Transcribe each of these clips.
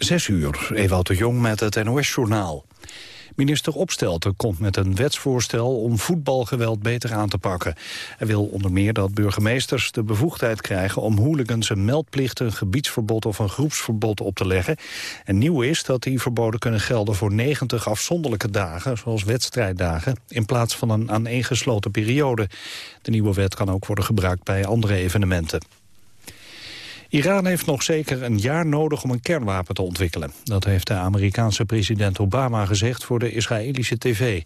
Zes uur, Ewout de Jong met het NOS-journaal. Minister Opstelten komt met een wetsvoorstel om voetbalgeweld beter aan te pakken. Hij wil onder meer dat burgemeesters de bevoegdheid krijgen om hooligans een meldplicht, een gebiedsverbod of een groepsverbod op te leggen. En nieuw is dat die verboden kunnen gelden voor 90 afzonderlijke dagen, zoals wedstrijddagen, in plaats van een aaneengesloten periode. De nieuwe wet kan ook worden gebruikt bij andere evenementen. Iran heeft nog zeker een jaar nodig om een kernwapen te ontwikkelen. Dat heeft de Amerikaanse president Obama gezegd voor de Israëlische tv.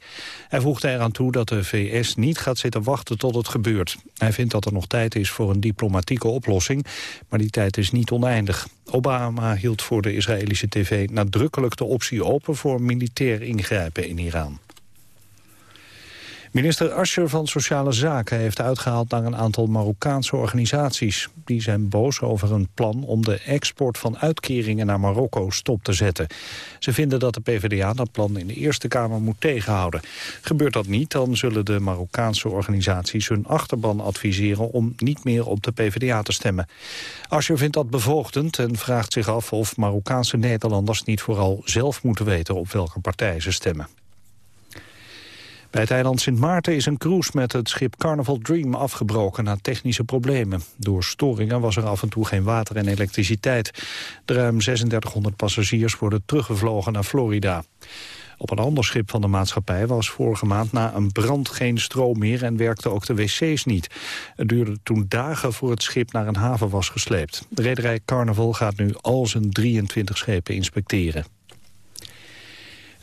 Hij voegde eraan toe dat de VS niet gaat zitten wachten tot het gebeurt. Hij vindt dat er nog tijd is voor een diplomatieke oplossing, maar die tijd is niet oneindig. Obama hield voor de Israëlische tv nadrukkelijk de optie open voor militair ingrijpen in Iran. Minister Ascher van Sociale Zaken heeft uitgehaald naar een aantal Marokkaanse organisaties. Die zijn boos over een plan om de export van uitkeringen naar Marokko stop te zetten. Ze vinden dat de PvdA dat plan in de Eerste Kamer moet tegenhouden. Gebeurt dat niet, dan zullen de Marokkaanse organisaties hun achterban adviseren om niet meer op de PvdA te stemmen. Ascher vindt dat bevoogdend en vraagt zich af of Marokkaanse Nederlanders niet vooral zelf moeten weten op welke partij ze stemmen. Bij het eiland Sint Maarten is een cruise met het schip Carnival Dream afgebroken na technische problemen. Door storingen was er af en toe geen water en elektriciteit. De ruim 3600 passagiers worden teruggevlogen naar Florida. Op een ander schip van de maatschappij was vorige maand na een brand geen stroom meer en werkten ook de wc's niet. Het duurde toen dagen voor het schip naar een haven was gesleept. De rederij Carnival gaat nu al zijn 23 schepen inspecteren.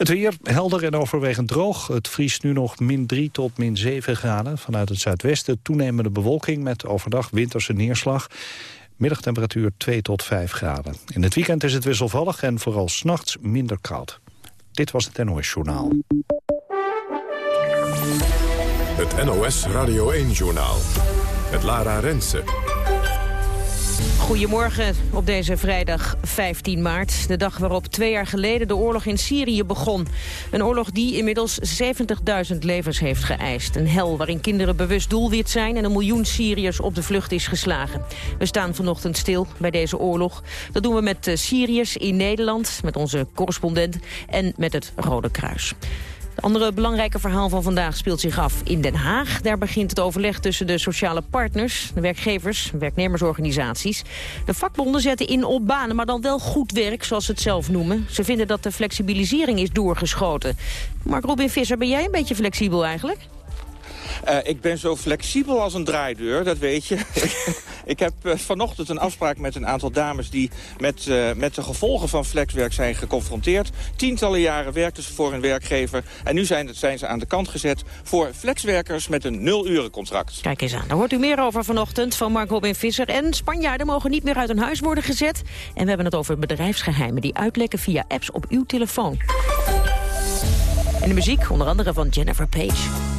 Het weer helder en overwegend droog. Het vriest nu nog min 3 tot min 7 graden. Vanuit het zuidwesten toenemende bewolking met overdag winterse neerslag. Middagtemperatuur 2 tot 5 graden. In het weekend is het wisselvallig en vooral s'nachts minder koud. Dit was het NOS Journaal. Het NOS Radio 1 Journaal. Het Lara Rensen. Goedemorgen op deze vrijdag 15 maart. De dag waarop twee jaar geleden de oorlog in Syrië begon. Een oorlog die inmiddels 70.000 levens heeft geëist. Een hel waarin kinderen bewust doelwit zijn... en een miljoen Syriërs op de vlucht is geslagen. We staan vanochtend stil bij deze oorlog. Dat doen we met eh, Syriërs in Nederland, met onze correspondent... en met het Rode Kruis. Het andere belangrijke verhaal van vandaag speelt zich af in Den Haag. Daar begint het overleg tussen de sociale partners, de werkgevers, werknemersorganisaties. De vakbonden zetten in op banen, maar dan wel goed werk, zoals ze het zelf noemen. Ze vinden dat de flexibilisering is doorgeschoten. Mark Robin Visser, ben jij een beetje flexibel eigenlijk? Uh, ik ben zo flexibel als een draaideur, dat weet je. ik heb uh, vanochtend een afspraak met een aantal dames... die met, uh, met de gevolgen van flexwerk zijn geconfronteerd. Tientallen jaren werkten ze voor hun werkgever... en nu zijn, zijn ze aan de kant gezet voor flexwerkers met een nul-uren-contract. Kijk eens aan, daar hoort u meer over vanochtend van Mark Robin Visser. En Spanjaarden mogen niet meer uit hun huis worden gezet. En we hebben het over bedrijfsgeheimen die uitlekken via apps op uw telefoon. En de muziek, onder andere van Jennifer Page.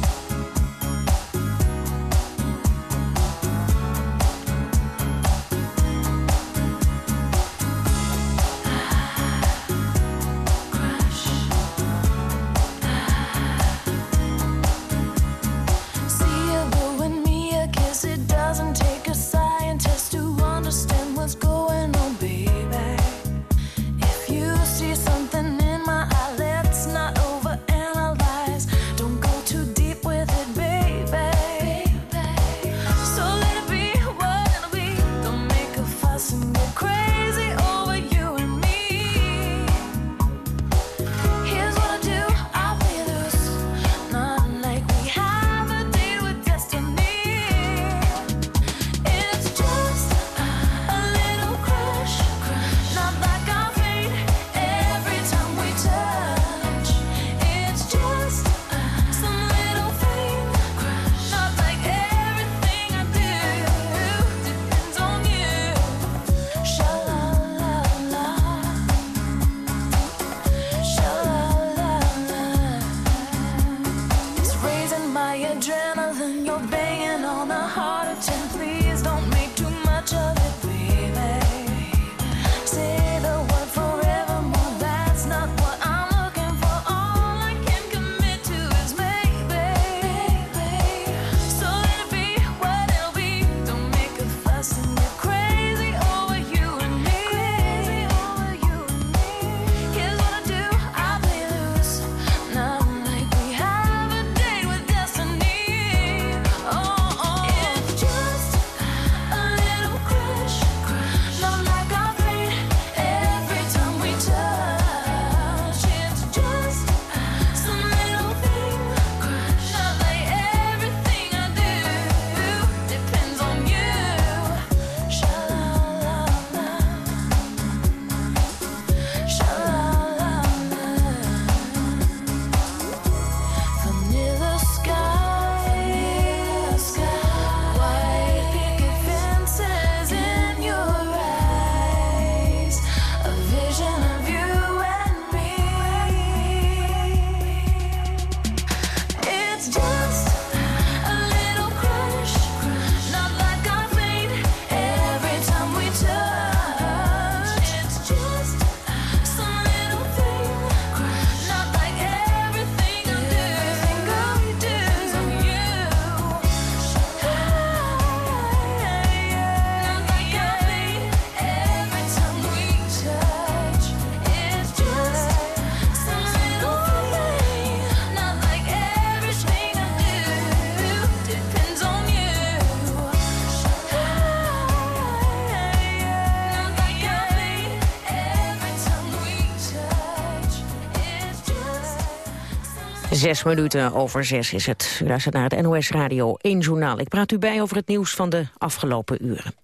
Zes minuten over zes is het. U luistert naar het NOS Radio 1 Journaal. Ik praat u bij over het nieuws van de afgelopen uren.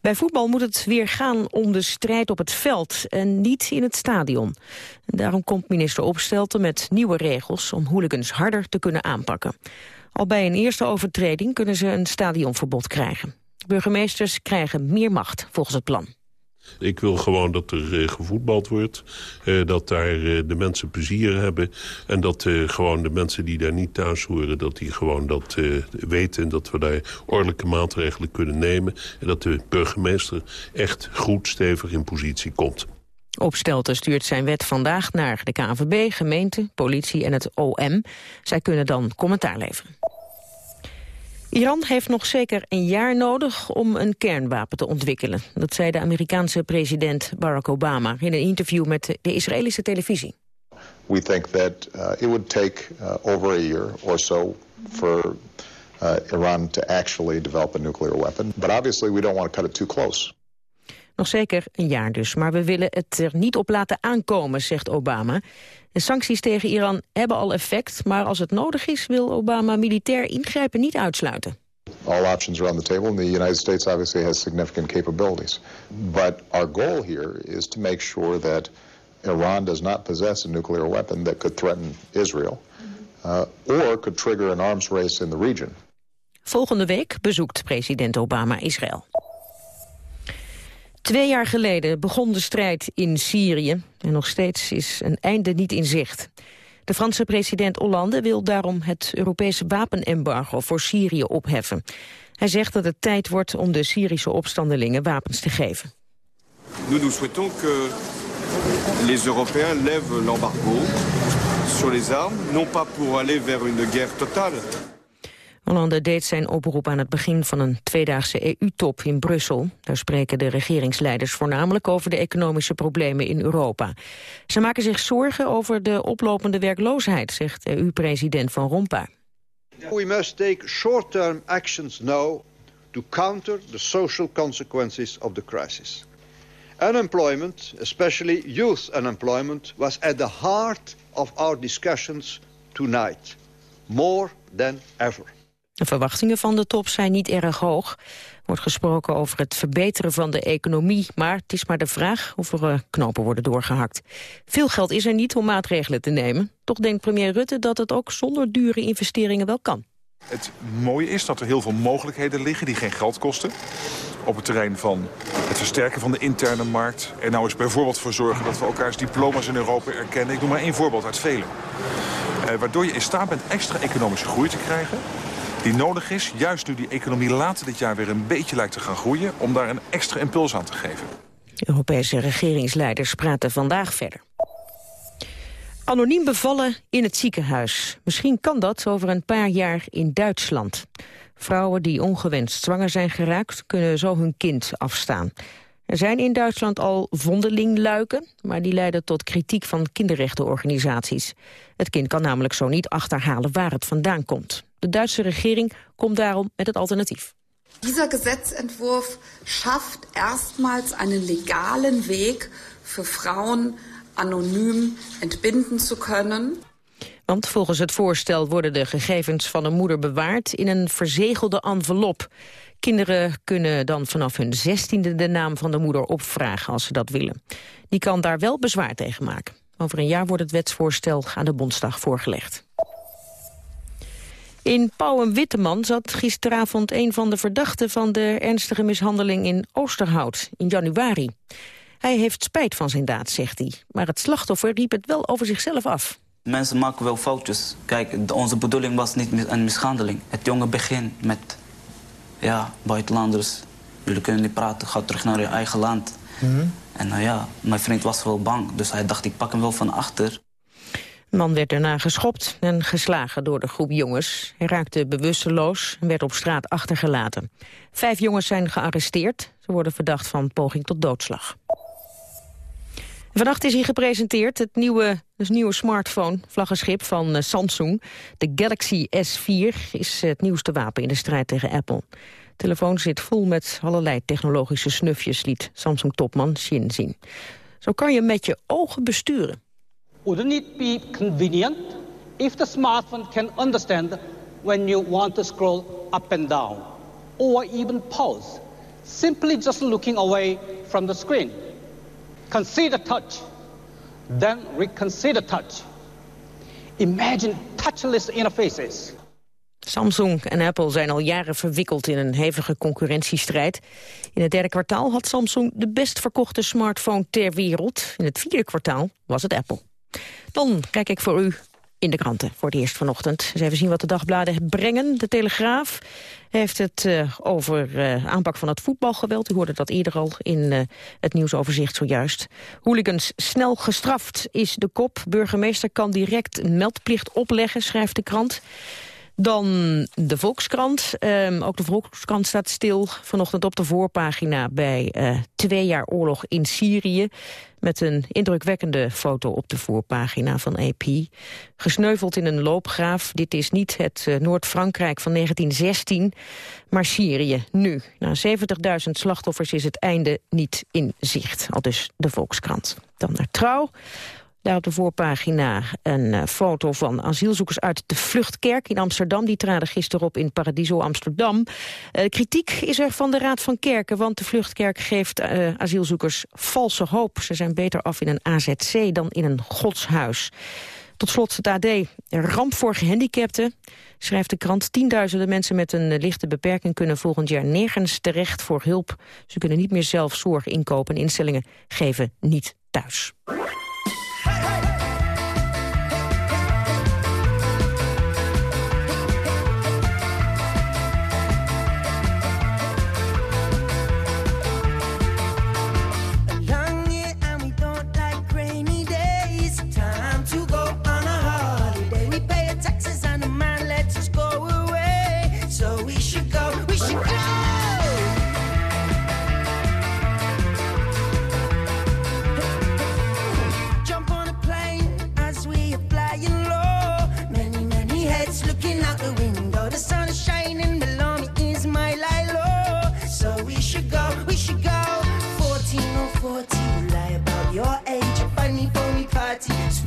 Bij voetbal moet het weer gaan om de strijd op het veld en niet in het stadion. daarom komt minister Opstelten met nieuwe regels om hooligans harder te kunnen aanpakken. Al bij een eerste overtreding kunnen ze een stadionverbod krijgen. Burgemeesters krijgen meer macht volgens het plan. Ik wil gewoon dat er uh, gevoetbald wordt. Uh, dat daar uh, de mensen plezier hebben. En dat gewoon de mensen die daar niet thuis horen... dat die gewoon dat weten. En dat we daar ordelijke maatregelen kunnen nemen. En dat de burgemeester echt goed stevig in positie komt. Opstelten stuurt zijn wet vandaag naar de KNVB, gemeente, politie en het OM. Zij kunnen dan commentaar leveren. Iran heeft nog zeker een jaar nodig om een kernwapen te ontwikkelen. Dat zei de Amerikaanse president Barack Obama in een interview met de Israëlische televisie. We think that uh, it would take uh, over a year or so for uh, Iran to actually develop a nuclear weapon. But obviously we don't want to cut it too close. Nog zeker een jaar dus, maar we willen het er niet op laten aankomen, zegt Obama. De sancties tegen Iran hebben al effect, maar als het nodig is... wil Obama militair ingrijpen niet uitsluiten. All options are on the table, and the United States obviously has significant capabilities. But our goal here is to make sure that Iran does not possess a nuclear weapon that could threaten Israel... Uh, or could trigger an arms race in the region. Volgende week bezoekt president Obama Israël. Twee jaar geleden begon de strijd in Syrië en nog steeds is een einde niet in zicht. De Franse president Hollande wil daarom het Europese wapenembargo voor Syrië opheffen. Hij zegt dat het tijd wordt om de Syrische opstandelingen wapens te geven. Nous nous souhaitons que les Européens lèvent l'embargo sur les armes, non pas pour aller vers une guerre totale, Hollande deed zijn oproep aan het begin van een tweedaagse EU-top in Brussel. Daar spreken de regeringsleiders voornamelijk over de economische problemen in Europa. Ze maken zich zorgen over de oplopende werkloosheid, zegt EU-president Van Rompuy. We must take short-term actions now to counter the social consequences of the crisis. Unemployment, especially youth unemployment, was at the heart of our discussions tonight, more than ever. De verwachtingen van de top zijn niet erg hoog. Er wordt gesproken over het verbeteren van de economie... maar het is maar de vraag of er uh, knopen worden doorgehakt. Veel geld is er niet om maatregelen te nemen. Toch denkt premier Rutte dat het ook zonder dure investeringen wel kan. Het mooie is dat er heel veel mogelijkheden liggen die geen geld kosten. Op het terrein van het versterken van de interne markt. Er nou eens bijvoorbeeld voor zorgen dat we elkaars diploma's in Europa erkennen. Ik noem maar één voorbeeld uit velen. Uh, waardoor je in staat bent extra economische groei te krijgen die nodig is, juist nu die economie later dit jaar weer een beetje lijkt te gaan groeien, om daar een extra impuls aan te geven. Europese regeringsleiders praten vandaag verder. Anoniem bevallen in het ziekenhuis. Misschien kan dat over een paar jaar in Duitsland. Vrouwen die ongewenst zwanger zijn geraakt... kunnen zo hun kind afstaan. Er zijn in Duitsland al vondelingluiken... maar die leiden tot kritiek van kinderrechtenorganisaties. Het kind kan namelijk zo niet achterhalen waar het vandaan komt. De Duitse regering komt daarom met het alternatief. Dieser Gesetzentwurf schafft erstmals einen legalen Weg für Frauen anonym entbinden zu können. Want volgens het voorstel worden de gegevens van een moeder bewaard in een verzegelde envelop. Kinderen kunnen dan vanaf hun zestiende de naam van de moeder opvragen als ze dat willen. Die kan daar wel bezwaar tegen maken. Over een jaar wordt het wetsvoorstel aan de Bondsdag voorgelegd. In Pauw en Witteman zat gisteravond een van de verdachten van de ernstige mishandeling in Oosterhout in januari. Hij heeft spijt van zijn daad, zegt hij. Maar het slachtoffer riep het wel over zichzelf af. Mensen maken wel foutjes. Kijk, onze bedoeling was niet een mishandeling. Het jonge begin met ja, buitenlanders. Jullie kunnen niet praten, ga terug naar je eigen land. Mhm. En nou ja, mijn vriend was wel bang. Dus hij dacht, ik pak hem wel van achter. De man werd daarna geschopt en geslagen door de groep jongens. Hij raakte bewusteloos en werd op straat achtergelaten. Vijf jongens zijn gearresteerd. Ze worden verdacht van poging tot doodslag. Vannacht is hier gepresenteerd het nieuwe, nieuwe smartphone, vlaggenschip van eh, Samsung. De Galaxy S4 is het nieuwste wapen in de strijd tegen Apple. De telefoon zit vol met allerlei technologische snufjes, liet Samsung-topman Shin zien. Zo kan je met je ogen besturen. Wouldn't it be convenient if the smartphone can understand when you want to scroll up and down, or even pause, simply just looking away from the screen. Consider touch, then reconsider touch. Imagine touchless interfaces. Samsung en Apple zijn al jaren verwikkeld in een hevige concurrentiestrijd. In het derde kwartaal had Samsung de best verkochte smartphone ter wereld. In het vierde kwartaal was het Apple. Dan kijk ik voor u in de kranten voor het eerst vanochtend. Eens even zien wat de dagbladen brengen. De Telegraaf heeft het uh, over uh, aanpak van het voetbalgeweld. U hoorde dat eerder al in uh, het nieuwsoverzicht zojuist. Hooligans snel gestraft is de kop. Burgemeester kan direct meldplicht opleggen, schrijft de krant. Dan de Volkskrant. Um, ook de Volkskrant staat stil vanochtend op de voorpagina... bij uh, twee jaar oorlog in Syrië. Met een indrukwekkende foto op de voorpagina van AP. Gesneuveld in een loopgraaf. Dit is niet het uh, Noord-Frankrijk van 1916, maar Syrië nu. Na 70.000 slachtoffers is het einde niet in zicht. Al dus de Volkskrant. Dan naar Trouw. Daar op de voorpagina een uh, foto van asielzoekers uit de Vluchtkerk in Amsterdam. Die traden gisteren op in Paradiso Amsterdam. Uh, kritiek is er van de Raad van Kerken, want de Vluchtkerk geeft uh, asielzoekers valse hoop. Ze zijn beter af in een AZC dan in een godshuis. Tot slot het AD. Ramp voor gehandicapten, schrijft de krant. Tienduizenden mensen met een lichte beperking kunnen volgend jaar nergens terecht voor hulp. Ze kunnen niet meer zelf zorg inkopen. Instellingen geven niet thuis. hey, hey.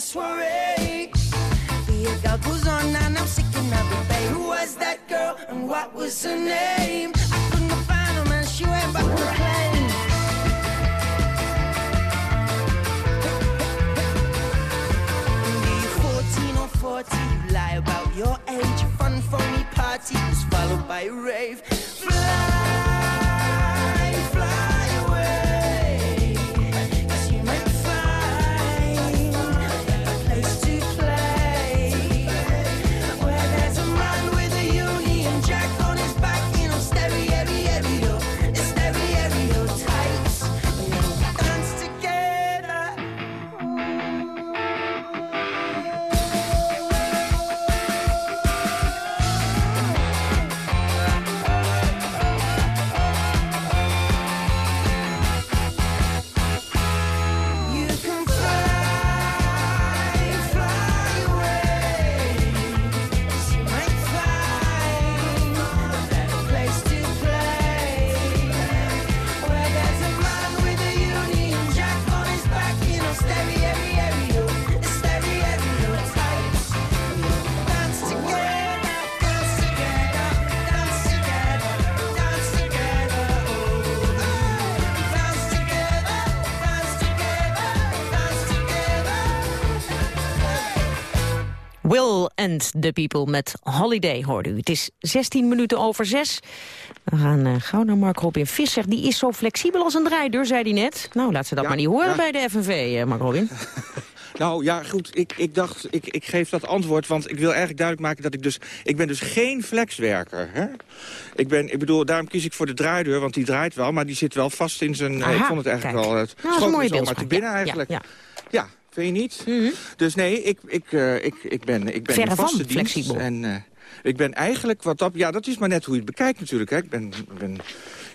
soiree. The girl goes on and I'm sick and of it, babe. Who was that girl and what was her name? I couldn't find her, man. She went back to claim. Be you 14 or 40, you lie about your age. Fun phony party was followed by a rave. Fly and the People met Holiday hoorde u. Het is 16 minuten over 6. We gaan uh, gauw naar Mark Robin Visser. Die is zo flexibel als een draaideur, zei hij net. Nou, laat ze dat Ja, maar niet horen ja. bij de FNV, eh, Mark Robin. Nou ja, goed, ik, ik dacht, ik, ik geef dat antwoord, want ik wil eigenlijk duidelijk maken dat ik dus... Ik ben dus geen flexwerker, hè? Ik ben, ik bedoel, daarom kies ik voor de draaideur, want die draait wel, maar die zit wel vast in zijn... eh, Aha, ik vond het eigenlijk kijk. wel... Het Nou, dat is een mooie te binnen Ja, eigenlijk. ja, Ja, Vind je niet? Dus nee, ik, ik, eh, ik, ik ben, ik ben Verre vaste van dienst. flexibel. En eh, ik ben eigenlijk wat dat... Ja, dat is maar net hoe je het bekijkt natuurlijk. Hè. Ik ben... ben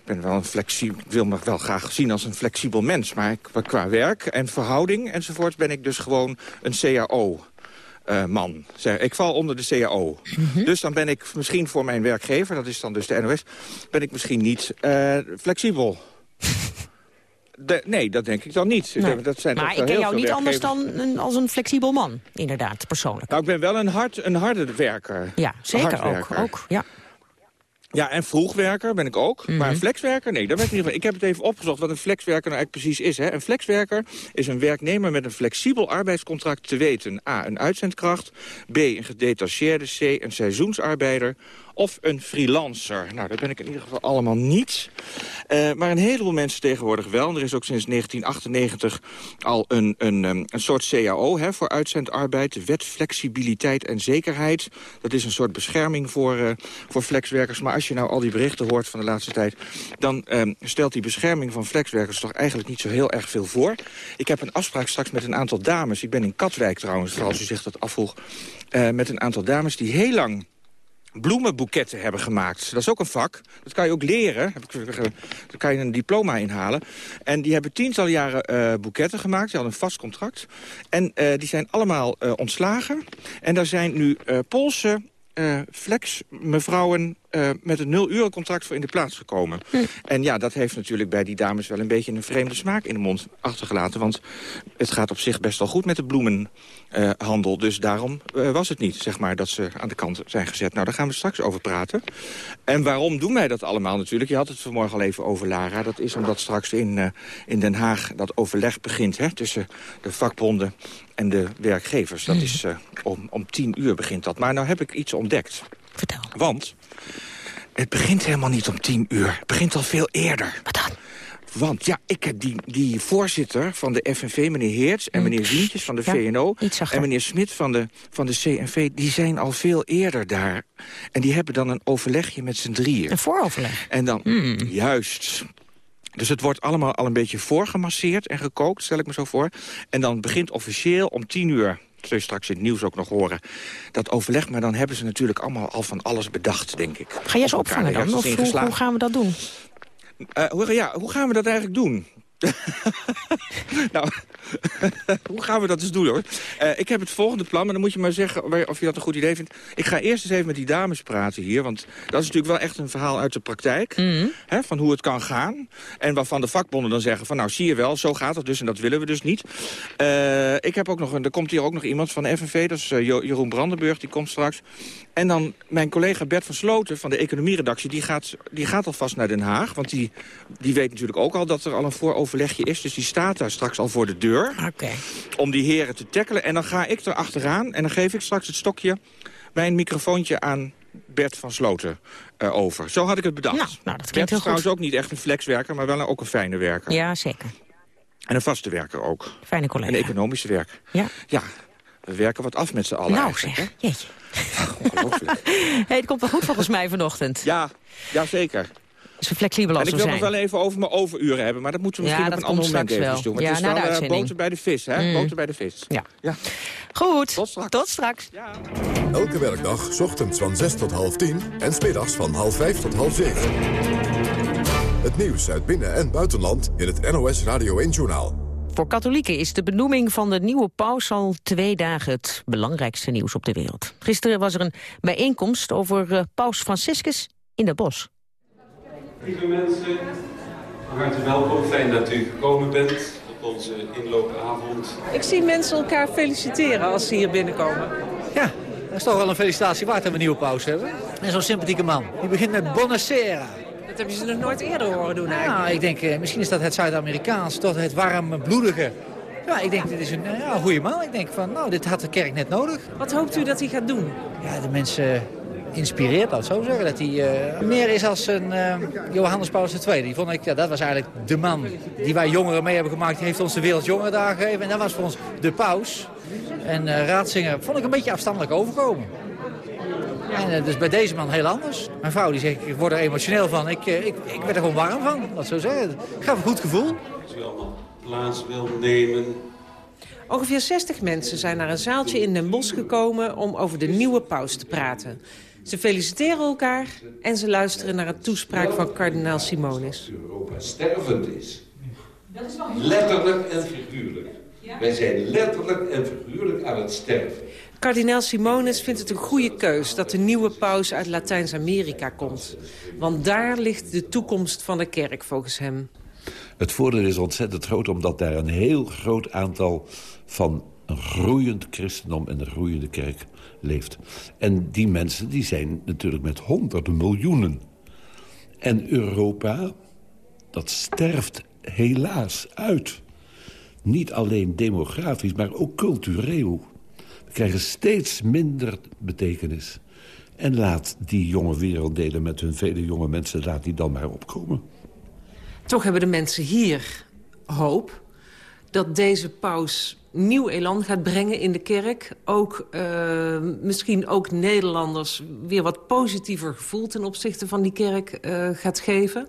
ik ben wel een flexibel, wil me wel graag zien als een flexibel mens. Maar qua werk en verhouding enzovoort ben ik dus gewoon een CAO. eh, man. Zeg, ik val onder de CAO. Dus dan ben ik misschien voor mijn werkgever, dat is dan dus de NOS... ben ik misschien niet flexibel. De- nee, dat denk ik dan niet. Nee. Dat zijn maar ik ken jou niet anders dan een, als een flexibel man, inderdaad, persoonlijk. Nou, ik ben wel een, hard, een harde werker. Ja, zeker ook. Ook ja. Ja, en vroegwerker ben ik ook. Maar een flexwerker, nee, dat ben ik niet. Ik heb het even opgezocht wat een flexwerker nou eigenlijk precies is. Hè. Een flexwerker is een werknemer met een flexibel arbeidscontract te weten. A, een uitzendkracht. B, een gedetacheerde. C, een seizoensarbeider. Of een freelancer. Nou, dat ben ik in ieder geval allemaal niet. Eh, maar een heleboel mensen tegenwoordig wel. Er is ook sinds 1998 al een, een, ehm, een soort CAO hè, voor uitzendarbeid. Wet flexibiliteit en zekerheid. Dat is een soort bescherming voor, eh, voor flexwerkers. Maar als je nou al die berichten hoort van de laatste tijd... dan ehm, stelt die bescherming van flexwerkers toch eigenlijk niet zo heel erg veel voor. Ik heb een afspraak straks met een aantal dames. Ik ben in Katwijk trouwens, als u zich dat afvroeg. eh, met een aantal dames die heel lang bloemenboeketten hebben gemaakt. Dat is ook een vak. Dat kan je ook leren. Eh, Daar kan je een diploma inhalen. En die hebben tientallen jaren eh, boeketten gemaakt. Die hadden een vast contract. En eh, die zijn allemaal ontslagen. En daar zijn nu Poolse flex mevrouwen eh, met een nul-uren contract voor in de plaats gekomen. En ja, dat heeft natuurlijk bij die dames wel een beetje een vreemde smaak in de mond achtergelaten. Want het gaat op zich best wel goed met de bloemenhandel. dus daarom eh, was het niet, zeg maar, dat ze aan de kant zijn gezet. Nou, daar gaan we straks over praten. En waarom doen wij dat allemaal natuurlijk? Je had het vanmorgen al even over Lara. Dat is omdat straks in, eh, in Den Haag dat overleg begint hè, tussen de vakbonden en de werkgevers. Dat is eh, om, om tien uur begint dat. Maar nou heb ik iets ontdekt. Vertel. Want het begint helemaal niet om tien uur. Het begint al veel eerder. Wat dan? Want ja, ik heb die, die voorzitter van de FNV, meneer Heerts... en meneer Wientjes van de. Ja, VNO... en er. meneer Smit van de, van de CNV... die zijn al veel eerder daar. En die hebben dan een overlegje met z'n drieën. Een vooroverleg. En dan, juist... Dus het wordt allemaal al een beetje voorgemasseerd en gekookt, stel ik me zo voor. En dan begint officieel om tien uur, zul je straks in het nieuws ook nog horen... dat overleg, maar dan hebben ze natuurlijk allemaal al van alles bedacht, denk ik. Ga jij ze Op opvangen dan? Of hoe, gaan we dat doen? Eh, hoe, ja, hoe gaan we dat eigenlijk doen? nou, hoe gaan we dat eens doen, hoor? Eh, ik heb het volgende plan, maar dan moet je maar zeggen of je dat een goed idee vindt. Ik ga eerst eens even met die dames praten hier, want dat is natuurlijk wel echt een verhaal uit de praktijk. Hè, van hoe het kan gaan. En waarvan de vakbonden dan zeggen van, nou zie je wel, zo gaat het dus en dat willen we dus niet. Eh, ik heb ook nog, een, er komt hier ook nog iemand van de FNV, dat is eh, Jeroen Brandenburg, die komt straks. En dan mijn collega Bert van Sloten van de economieredactie... die gaat, die gaat alvast naar Den Haag. Want die, die weet natuurlijk ook al dat er al een vooroverlegje is. Dus die staat daar straks al voor de deur. Oké. Om die heren te tackelen. En dan ga ik er achteraan en dan geef ik straks het stokje... mijn microfoontje aan Bert van Sloten eh, over. Zo had ik het bedacht. Nou, nou, dat Bert klinkt is heel trouwens goed. ook niet echt een flexwerker... maar wel een- ook een fijne werker. Ja, zeker. En een vaste werker ook. Fijne collega. Een economische werker. Ja. Ja, we werken wat af met z'n allen Nou zeg, hè? jeetje. Ongelooflijk. Hey, het komt wel goed volgens mij vanochtend. Ja, ja, zeker. Zo flexibel En ik wil nog wel even over mijn overuren hebben. Maar dat moeten we Ja, misschien op een ander moment straks even wel. doen. Want Ja, het is wel eh, uitzending. boter bij de vis, hè? Mm. Boter bij de vis. Ja. ja. Goed, Tot straks. tot straks. Elke werkdag, 's ochtends van 6 tot half 10 en smiddags van half 5 tot half 7. Het nieuws uit binnen- en buitenland in het NOS Radio 1-journaal. Voor katholieken is de benoeming van de nieuwe paus al twee dagen het belangrijkste nieuws op de wereld. Gisteren was er een bijeenkomst over eh, paus Franciscus in de bos. Lieve mensen, van harte welkom. Fijn dat u gekomen bent op onze inloopavond. Ik zie mensen elkaar feliciteren als ze hier binnenkomen. Ja, dat is toch wel een felicitatie waard dat we een nieuwe pauze hebben. En zo'n sympathieke man. Die begint met Bonacera. Dat heb je ze nog nooit eerder horen doen eigenlijk. Nou, ik denk, eh, misschien is dat het Zuid-Amerikaans, toch het warme, bloedige. Ja, ik denk, dit is een, eh, ja, een goede man. Ik denk van, nou, dit had de kerk net nodig. Wat hoopt u dat hij gaat doen? Ja, de mensen inspireert, laat het zo zeggen. Dat hij eh, meer is als een eh, Johannes Paulus II. Die vond ik, ja, dat was eigenlijk de man die wij jongeren mee hebben gemaakt. Die heeft ons de Wereld Jongerendag gegeven. En dat was voor ons de paus. En eh Raatzinger vond ik een beetje afstandelijk overkomen. En dus bij deze man heel anders. Mijn vrouw die zegt, ik word er emotioneel van. Ik, ik, ik werd er gewoon warm van, laat het zo zeggen. Het gaf een goed gevoel. Als u allemaal plaats wil nemen. Ongeveer 60 mensen zijn naar een zaaltje in Den Bosch gekomen om over de nieuwe paus te praten. Ze feliciteren elkaar en ze luisteren naar een toespraak van kardinaal Simonis. Europa stervend is. Letterlijk en figuurlijk. Wij zijn letterlijk en figuurlijk aan het sterven. Kardinaal Simonis vindt het een goede keus dat de nieuwe paus uit Latijns-Amerika komt. Want daar ligt de toekomst van de kerk volgens hem. Het voordeel is ontzettend groot omdat daar een heel groot aantal van een groeiend christendom en een groeiende kerk leeft. En die mensen die zijn natuurlijk met honderden miljoenen. En Europa, dat sterft helaas uit. Niet alleen demografisch, maar ook cultureel. We krijgen steeds minder betekenis. En laat die jonge werelddelen met hun vele jonge mensen... laat die dan maar opkomen. Toch hebben de mensen hier hoop dat deze paus nieuw elan gaat brengen in de kerk. Ook eh, misschien ook Nederlanders weer wat positiever gevoel ten opzichte van die kerk eh, gaat geven.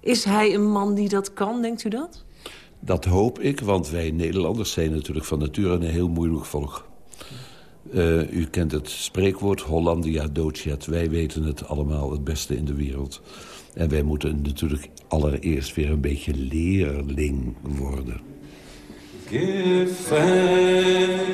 Is hij een man die dat kan, denkt u dat? Dat hoop ik, want wij Nederlanders zijn natuurlijk van nature een heel moeilijk volk. Eh, u kent het spreekwoord Hollandia dociat. Wij weten het allemaal het beste in de wereld. En wij moeten natuurlijk allereerst weer een beetje leerling worden. Give thanks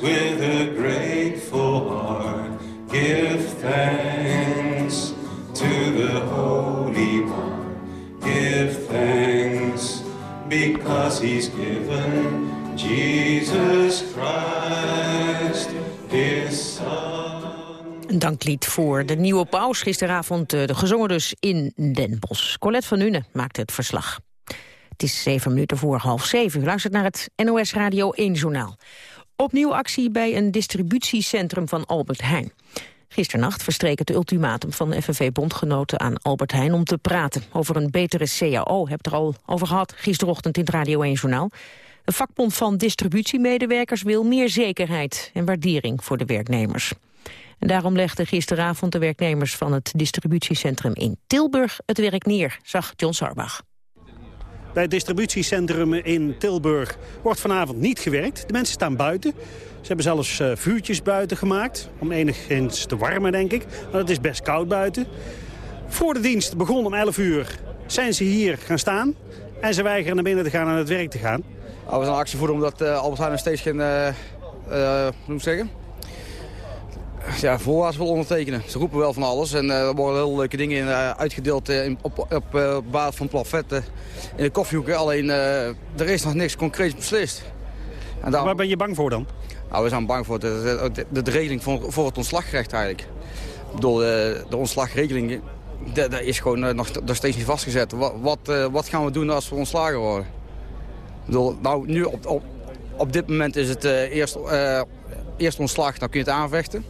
with a grateful heart. Give thanks to the Holy One. Give thanks because He's given Jesus Christ, His Son. Een danklied voor de nieuwe paus. Gisteravond eh, de gezongen dus in Den Bosch. Colette van Nuenen maakte het verslag. Het is zeven minuten voor half zeven. U luistert naar het NOS Radio 1 Journaal. Opnieuw actie bij een distributiecentrum van Albert Heijn. Gisternacht verstreek het ultimatum van de FNV-bondgenoten aan Albert Heijn om te praten over een betere CAO. Heb er al over gehad gisterochtend in het Radio 1 Journaal. De vakbond van distributiemedewerkers wil meer zekerheid en waardering voor de werknemers. En daarom legden gisteravond de werknemers van het distributiecentrum in Tilburg het werk neer, zag John Sarbach. Bij het distributiecentrum in Tilburg wordt vanavond niet gewerkt. De mensen staan buiten. Ze hebben zelfs eh, vuurtjes buiten gemaakt. Om enigszins te warmen, denk ik. Maar het is best koud buiten. Voor de dienst begon om 11 uur zijn ze hier gaan staan. En ze weigeren naar binnen te gaan en het werk te gaan. We zijn actie voeren omdat uh, Albert Heijn nog steeds geen, uh, hoe moet ik zeggen? Ja, voorwaarts wil ondertekenen. Ze roepen wel van alles en er worden heel leuke dingen in, uitgedeeld in, op, basis van plafetten in de koffiehoeken. Alleen er is nog niks concreets beslist. En. Waar ben je bang voor dan? Nou, we zijn bang voor de, de, de, de regeling voor, voor het ontslagrecht eigenlijk. Ik bedoel, de, de ontslagregeling dat is gewoon nog, nog steeds niet vastgezet. Wat, wat, wat gaan we doen als we ontslagen worden? Ik bedoel, nou, nu op, op, op dit moment is het eerst, eerst ontslag, dan kun je het aanvechten.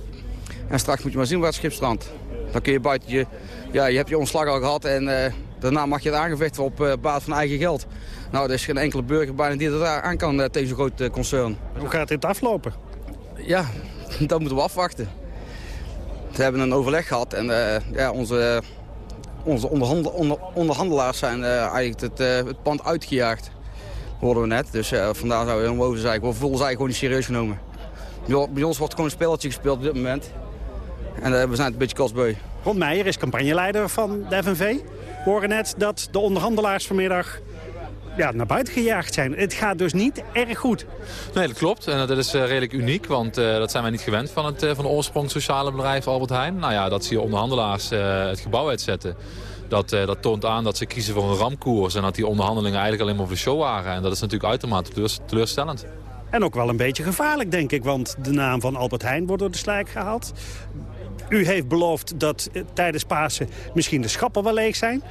En straks moet je maar zien waar het schip strandt. Dan kun je buiten je... Ja, je hebt je ontslag al gehad en uh, daarna mag je het aangevechten op basis van eigen geld. Nou, er is geen enkele burger bijna die dat aan kan tegen zo'n groot concern. Hoe gaat dit aflopen? Ja, dat moeten we afwachten. We hebben een overleg gehad en ja, onze, onze onderhandel, onder, onderhandelaars zijn eigenlijk het, het pand uitgejaagd hoorden we net. Dus uh, vandaar zou je helemaal over zijn. We voelen ze eigenlijk gewoon niet serieus genomen. Bij ons wordt gewoon een spelletje gespeeld op dit moment. En uh, we zijn het een beetje kostbeu. Ron Meijer is campagneleider van de FNV. We horen net dat de onderhandelaars vanmiddag ja, naar buiten gejaagd zijn. Het gaat dus niet erg goed. Nee, dat klopt. En dat is uh, redelijk uniek, want uh, dat zijn wij niet gewend van het uh, van de oorsprong sociale bedrijf Albert Heijn. Nou ja, dat zie je onderhandelaars het gebouw uitzetten. Dat, uh, dat toont aan dat ze kiezen voor een ramkoers... en dat die onderhandelingen eigenlijk alleen maar voor de show waren. En dat is natuurlijk uitermate teleurstellend. En ook wel een beetje gevaarlijk, denk ik. Want de naam van Albert Heijn wordt door de slijk gehaald. U heeft beloofd dat uh, tijdens Pasen misschien de schappen wel leeg zijn.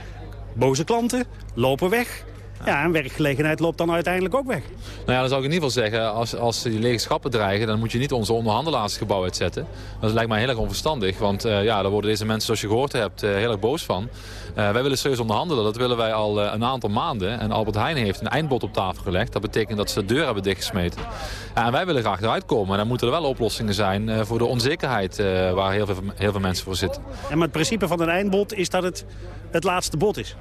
Boze klanten lopen weg. Ja, en werkgelegenheid loopt dan uiteindelijk ook weg. Nou ja, dan zou ik in ieder geval zeggen, als, als die lege schappen dreigen... dan moet je niet onze onderhandelaarsgebouw uitzetten. Dat lijkt mij heel erg onverstandig. Want uh, ja, daar worden deze mensen, zoals je gehoord hebt, uh, heel erg boos van. Uh, wij willen serieus onderhandelen. Dat willen wij al een aantal maanden. En Albert Heijn heeft een eindbod op tafel gelegd. Dat betekent dat ze de deur hebben dichtgesmeten. en wij willen graag eruit komen. En dan moeten er wel oplossingen zijn voor de onzekerheid... waar heel veel, heel veel mensen voor zitten. En maar het principe van een eindbod is dat het het laatste bot is.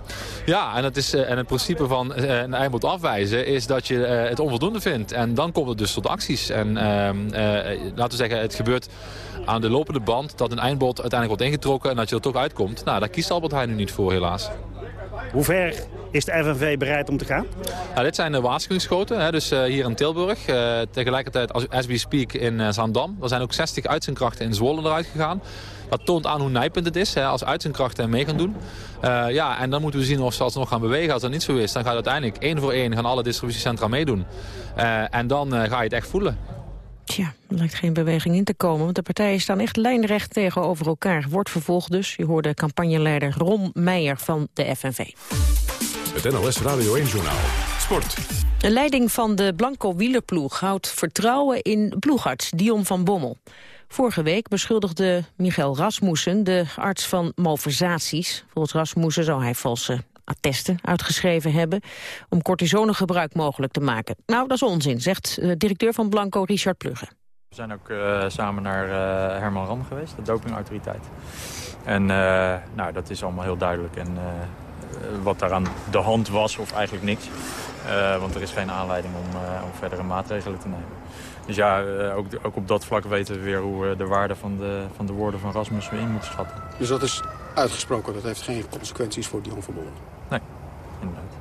Ja, en het, is, eh, en het principe van eh, een eindbod afwijzen is dat je eh, het onvoldoende vindt. En dan komt het dus tot acties. En ehm, eh, laten we zeggen, het gebeurt aan de lopende band dat een eindbod uiteindelijk wordt ingetrokken en dat je er toch uitkomt. Nou, daar kiest Albert Heijn nu niet voor helaas. Hoe ver is de FNV bereid om te gaan? Nou, dit zijn de waarschuwingsschoten, hè, dus hier in Tilburg. Tegelijkertijd, als, as we speak, in uh, Zaandam. Er zijn ook 60 uitzendkrachten in Zwolle eruit gegaan. Dat toont aan hoe nijpend het is, hè, als uitzendkrachten mee gaan doen. Uh, ja, en dan moeten we zien of ze alsnog gaan bewegen. Als dat niet zo is, dan gaat uiteindelijk één voor één gaan alle distributiecentra meedoen. Uh, en dan ga je het echt voelen. Tja, er lijkt geen beweging in te komen, want de partijen staan echt lijnrecht tegenover elkaar. Wordt vervolgd dus. Je hoorde campagneleider Ron Meijer van de FNV. Het NOS Radio 1-journaal. Sport. De leiding van de Blanco wielerploeg houdt vertrouwen in ploegarts Dion van Bommel. Vorige week beschuldigde Michael Rasmussen de arts van malversaties. Volgens Rasmussen zou hij valse attesten uitgeschreven hebben... om cortisonegebruik mogelijk te maken. Nou, dat is onzin, zegt uh, directeur van Blanco Richard Plugge. We zijn ook uh, samen naar uh, Herman Ram geweest, de dopingautoriteit. En nou, dat is allemaal heel duidelijk. En wat daar aan de hand was, of eigenlijk niks. Want er is geen aanleiding om, om verdere maatregelen te nemen. Dus ja, ook, ook, op dat vlak weten we weer hoe we de waarde van de, van de woorden van Rasmussen in moeten schatten. Dus dat is uitgesproken, dat heeft geen consequenties voor Dion van Bommel? Nee, inderdaad.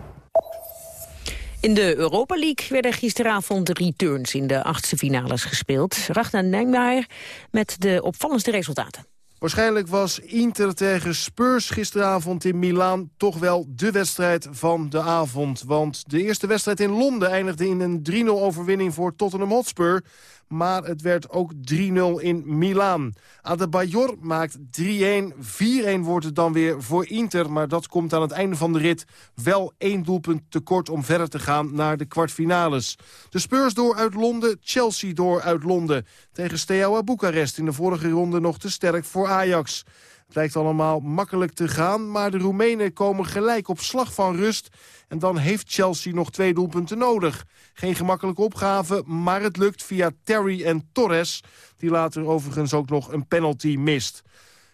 In de Europa League werden gisteravond de returns in de achtste finales gespeeld. Ragnar Nijmeijer met de opvallendste resultaten. Waarschijnlijk was Inter tegen Spurs gisteravond in Milaan toch wel de wedstrijd van de avond. Want de eerste wedstrijd in Londen eindigde in een 3-0 overwinning voor Tottenham Hotspur. Maar het werd ook 3-0 in Milaan. Adebayor maakt 3-1. 4-1 wordt het dan weer voor Inter. Maar dat komt aan het einde van de rit wel één doelpunt tekort om verder te gaan naar de kwartfinales. De Spurs door uit Londen, Chelsea door uit Londen. Tegen Steaua Boekarest in de vorige ronde nog te sterk voor Ajax. Het lijkt allemaal makkelijk te gaan, maar de Roemenen komen gelijk op slag van rust. En dan heeft Chelsea nog twee doelpunten nodig. Geen gemakkelijke opgave, maar het lukt via Terry en Torres... die later overigens ook nog een penalty mist.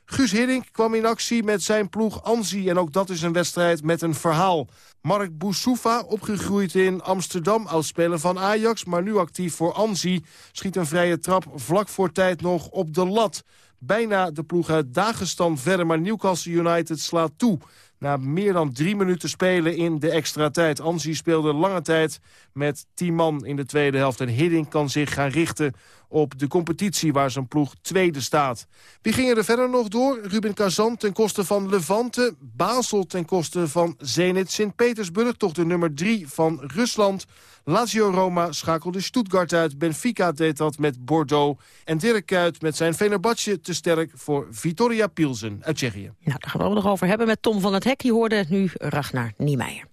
Guus Hiddink kwam in actie met zijn ploeg Anzi. En ook dat is een wedstrijd met een verhaal. Mark Boussoufa, opgegroeid in Amsterdam, oudspeler van Ajax... maar nu actief voor Anzi, schiet een vrije trap vlak voor tijd nog op de lat. Bijna de ploeg uit Dagestan verder, maar Newcastle United slaat toe... Na meer dan drie minuten spelen in de extra tijd. Anzi speelde lange tijd met tien man in de tweede helft. En Hiddink kan zich gaan richten op de competitie waar zijn ploeg tweede staat. Wie gingen er verder nog door? Ruben Kazan ten koste van Levante. Basel ten koste van Zenit. Sint-Petersburg toch de nummer drie van Rusland. Lazio Roma schakelde Stuttgart uit. Benfica deed dat met Bordeaux. En Dirk Kuyt met zijn Fenerbahce te sterk voor Vitoria Pilsen uit Tsjechië. Nou, daar gaan we het nog over hebben met Tom van het Hek. Je hoorde nu Ragnar Niemeyer.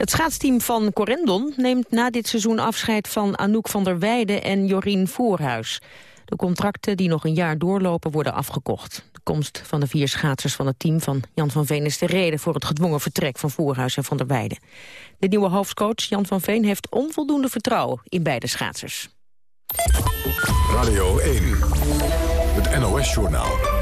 Het schaatsteam van Corendon neemt na dit seizoen afscheid van Anouk van der Weijden en Jorien Voorhuis. De contracten die nog een jaar doorlopen worden afgekocht. De komst van de vier schaatsers van het team van Jan van Veen is de reden voor het gedwongen vertrek van Voorhuis en van der Weijden. De nieuwe hoofdcoach Jan van Veen heeft onvoldoende vertrouwen in beide schaatsers. Radio 1, het NOS-journaal.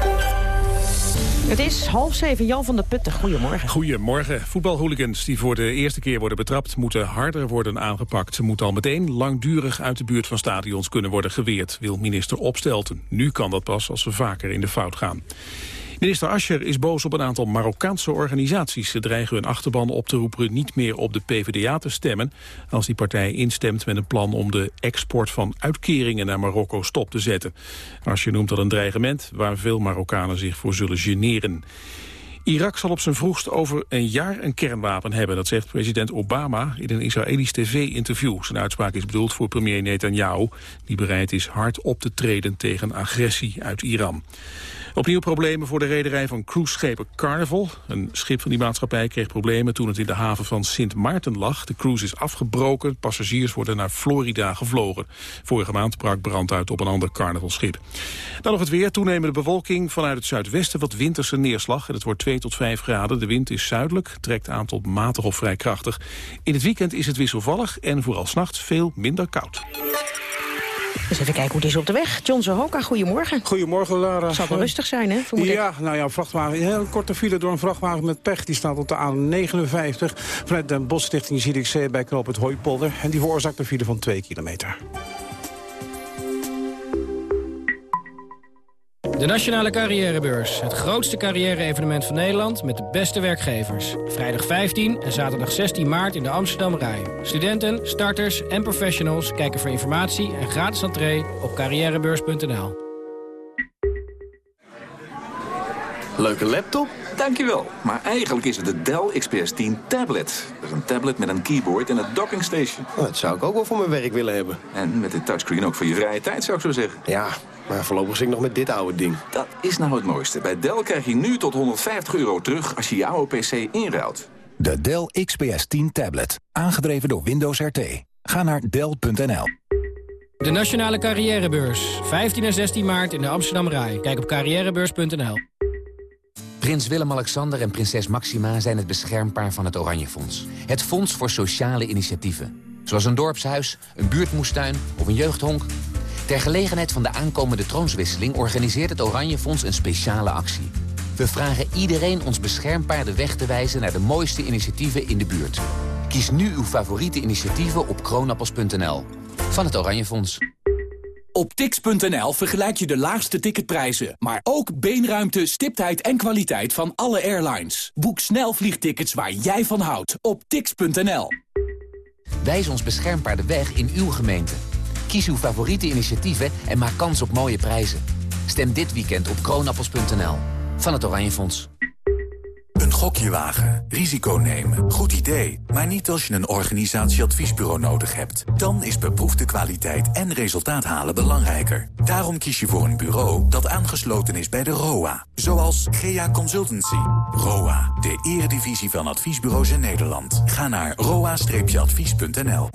Het is half zeven, Jan van der Putten. Goedemorgen. Goedemorgen. Voetbalhooligans die voor de eerste keer worden betrapt... moeten harder worden aangepakt. Ze moeten al meteen langdurig uit de buurt van stadions kunnen worden geweerd... wil minister Opstelten. Nu kan dat pas als ze vaker in de fout gaan. Minister Ascher is boos op een aantal Marokkaanse organisaties. Ze dreigen hun achterban op te roepen niet meer op de PvdA te stemmen... als die partij instemt met een plan om de export van uitkeringen naar Marokko stop te zetten. Ascher noemt dat een dreigement waar veel Marokkanen zich voor zullen generen. Irak zal op zijn vroegst over een jaar een kernwapen hebben. Dat zegt president Obama in een Israëlisch tv-interview. Zijn uitspraak is bedoeld voor premier Netanyahu... die bereid is hard op te treden tegen agressie uit Iran. Opnieuw problemen voor de rederij van cruiseschepen Carnival. Een schip van die maatschappij kreeg problemen toen het in de haven van Sint Maarten lag. De cruise is afgebroken, passagiers worden naar Florida gevlogen. Vorige maand brak brand uit op een ander carnavalschip. Dan nog het weer, toenemende bewolking vanuit het zuidwesten, wat winterse neerslag. En het wordt 2 tot 5 graden, de wind is zuidelijk, trekt aan tot matig of vrij krachtig. In het weekend is het wisselvallig en vooral s'nachts veel minder koud. Eens even kijken hoe het is op de weg. John Zahoka, goedemorgen. Goedemorgen, Lara. Het zal wel rustig zijn, hè? vermoed ik. Ja, nou ja, een vrachtwagen. Heel korte file door een vrachtwagen met pech. Die staat op de A59 vanuit de Bosstichting Zierikzee bij Knoop het Hooipolder. En die veroorzaakt een file van 2 kilometer. De Nationale Carrièrebeurs. Het grootste carrière-evenement van Nederland met de beste werkgevers. Vrijdag 15 en zaterdag 16 maart in de Amsterdam Rai. Studenten, starters en professionals kijken voor informatie en gratis entree op carrièrebeurs.nl. Leuke laptop? Dankjewel. Maar eigenlijk is het de Dell XPS 10 tablet. Dat is een tablet met een keyboard en een docking station. dat zou ik ook wel voor mijn werk willen hebben. En met dit touchscreen ook voor je vrije tijd, zou ik zo zeggen. Ja, maar voorlopig zit ik nog met dit oude ding. Dat is nou het mooiste. Bij Dell krijg je nu tot 150 euro terug als je je oude PC inruilt. De Dell XPS 10 tablet. Aangedreven door Windows RT. Ga naar Dell.nl. De Nationale Carrièrebeurs. 15 en 16 maart in de Amsterdam Rai. Kijk op carrièrebeurs.nl. Prins Willem-Alexander en prinses Maxima zijn het beschermpaar van het Oranje Fonds. Het fonds voor sociale initiatieven. Zoals een dorpshuis, een buurtmoestuin of een jeugdhonk. Ter gelegenheid van de aankomende troonswisseling organiseert het Oranje Fonds een speciale actie. We vragen iedereen ons beschermpaar de weg te wijzen naar de mooiste initiatieven in de buurt. Kies nu uw favoriete initiatieven op kroonappels.nl. Van het Oranje Fonds. Op tix.nl vergelijk je de laagste ticketprijzen, maar ook beenruimte, stiptheid en kwaliteit van alle airlines. Boek snel vliegtickets waar jij van houdt op tix.nl. Wijs ons beschermpaar de weg in uw gemeente. Kies uw favoriete initiatieven en maak kans op mooie prijzen. Stem dit weekend op kroonappels.nl. Van het Oranje Fonds. Een gokje wagen, risico nemen, goed idee. Maar niet als je een organisatieadviesbureau nodig hebt. Dan is beproefde kwaliteit en resultaat halen belangrijker. Daarom kies je voor een bureau dat aangesloten is bij de ROA. Zoals GEA Consultancy. ROA, de eredivisie van adviesbureaus in Nederland. Ga naar roa-advies.nl.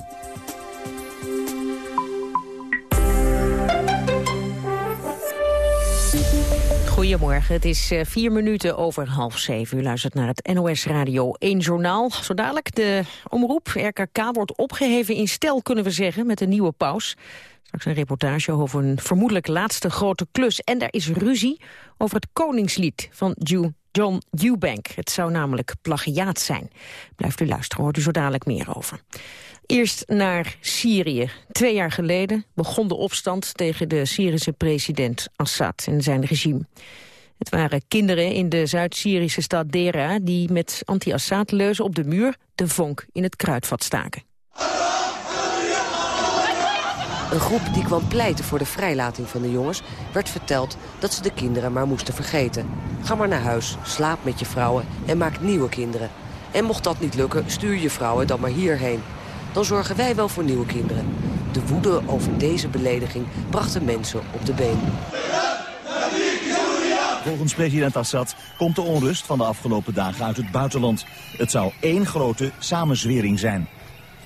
Goedemorgen, het is eh, vier minuten over half zeven. U luistert naar het NOS Radio 1 Journaal. Zo dadelijk de omroep RKK wordt opgeheven in stijl, kunnen we zeggen, met een nieuwe paus. Straks een reportage over een vermoedelijk laatste grote klus. En er is ruzie over het koningslied van John Eubank. Het zou namelijk plagiaat zijn. Blijft u luisteren, hoort u zo dadelijk meer over. Eerst naar Syrië. Twee jaar geleden begon de opstand tegen de Syrische president Assad en zijn regime. Het waren kinderen in de Zuid-Syrische stad Dera... die met anti-Assad-leuzen op de muur de vonk in het kruidvat staken. Een groep die kwam pleiten voor de vrijlating van de jongens... werd verteld dat ze de kinderen maar moesten vergeten. Ga maar naar huis, slaap met je vrouwen en maak nieuwe kinderen. En mocht dat niet lukken, stuur je vrouwen dan maar hierheen Dan zorgen wij wel voor nieuwe kinderen. De woede over deze belediging bracht de mensen op de been. Volgens president Assad komt de onrust van de afgelopen dagen uit het buitenland. Het zou één grote samenzwering zijn.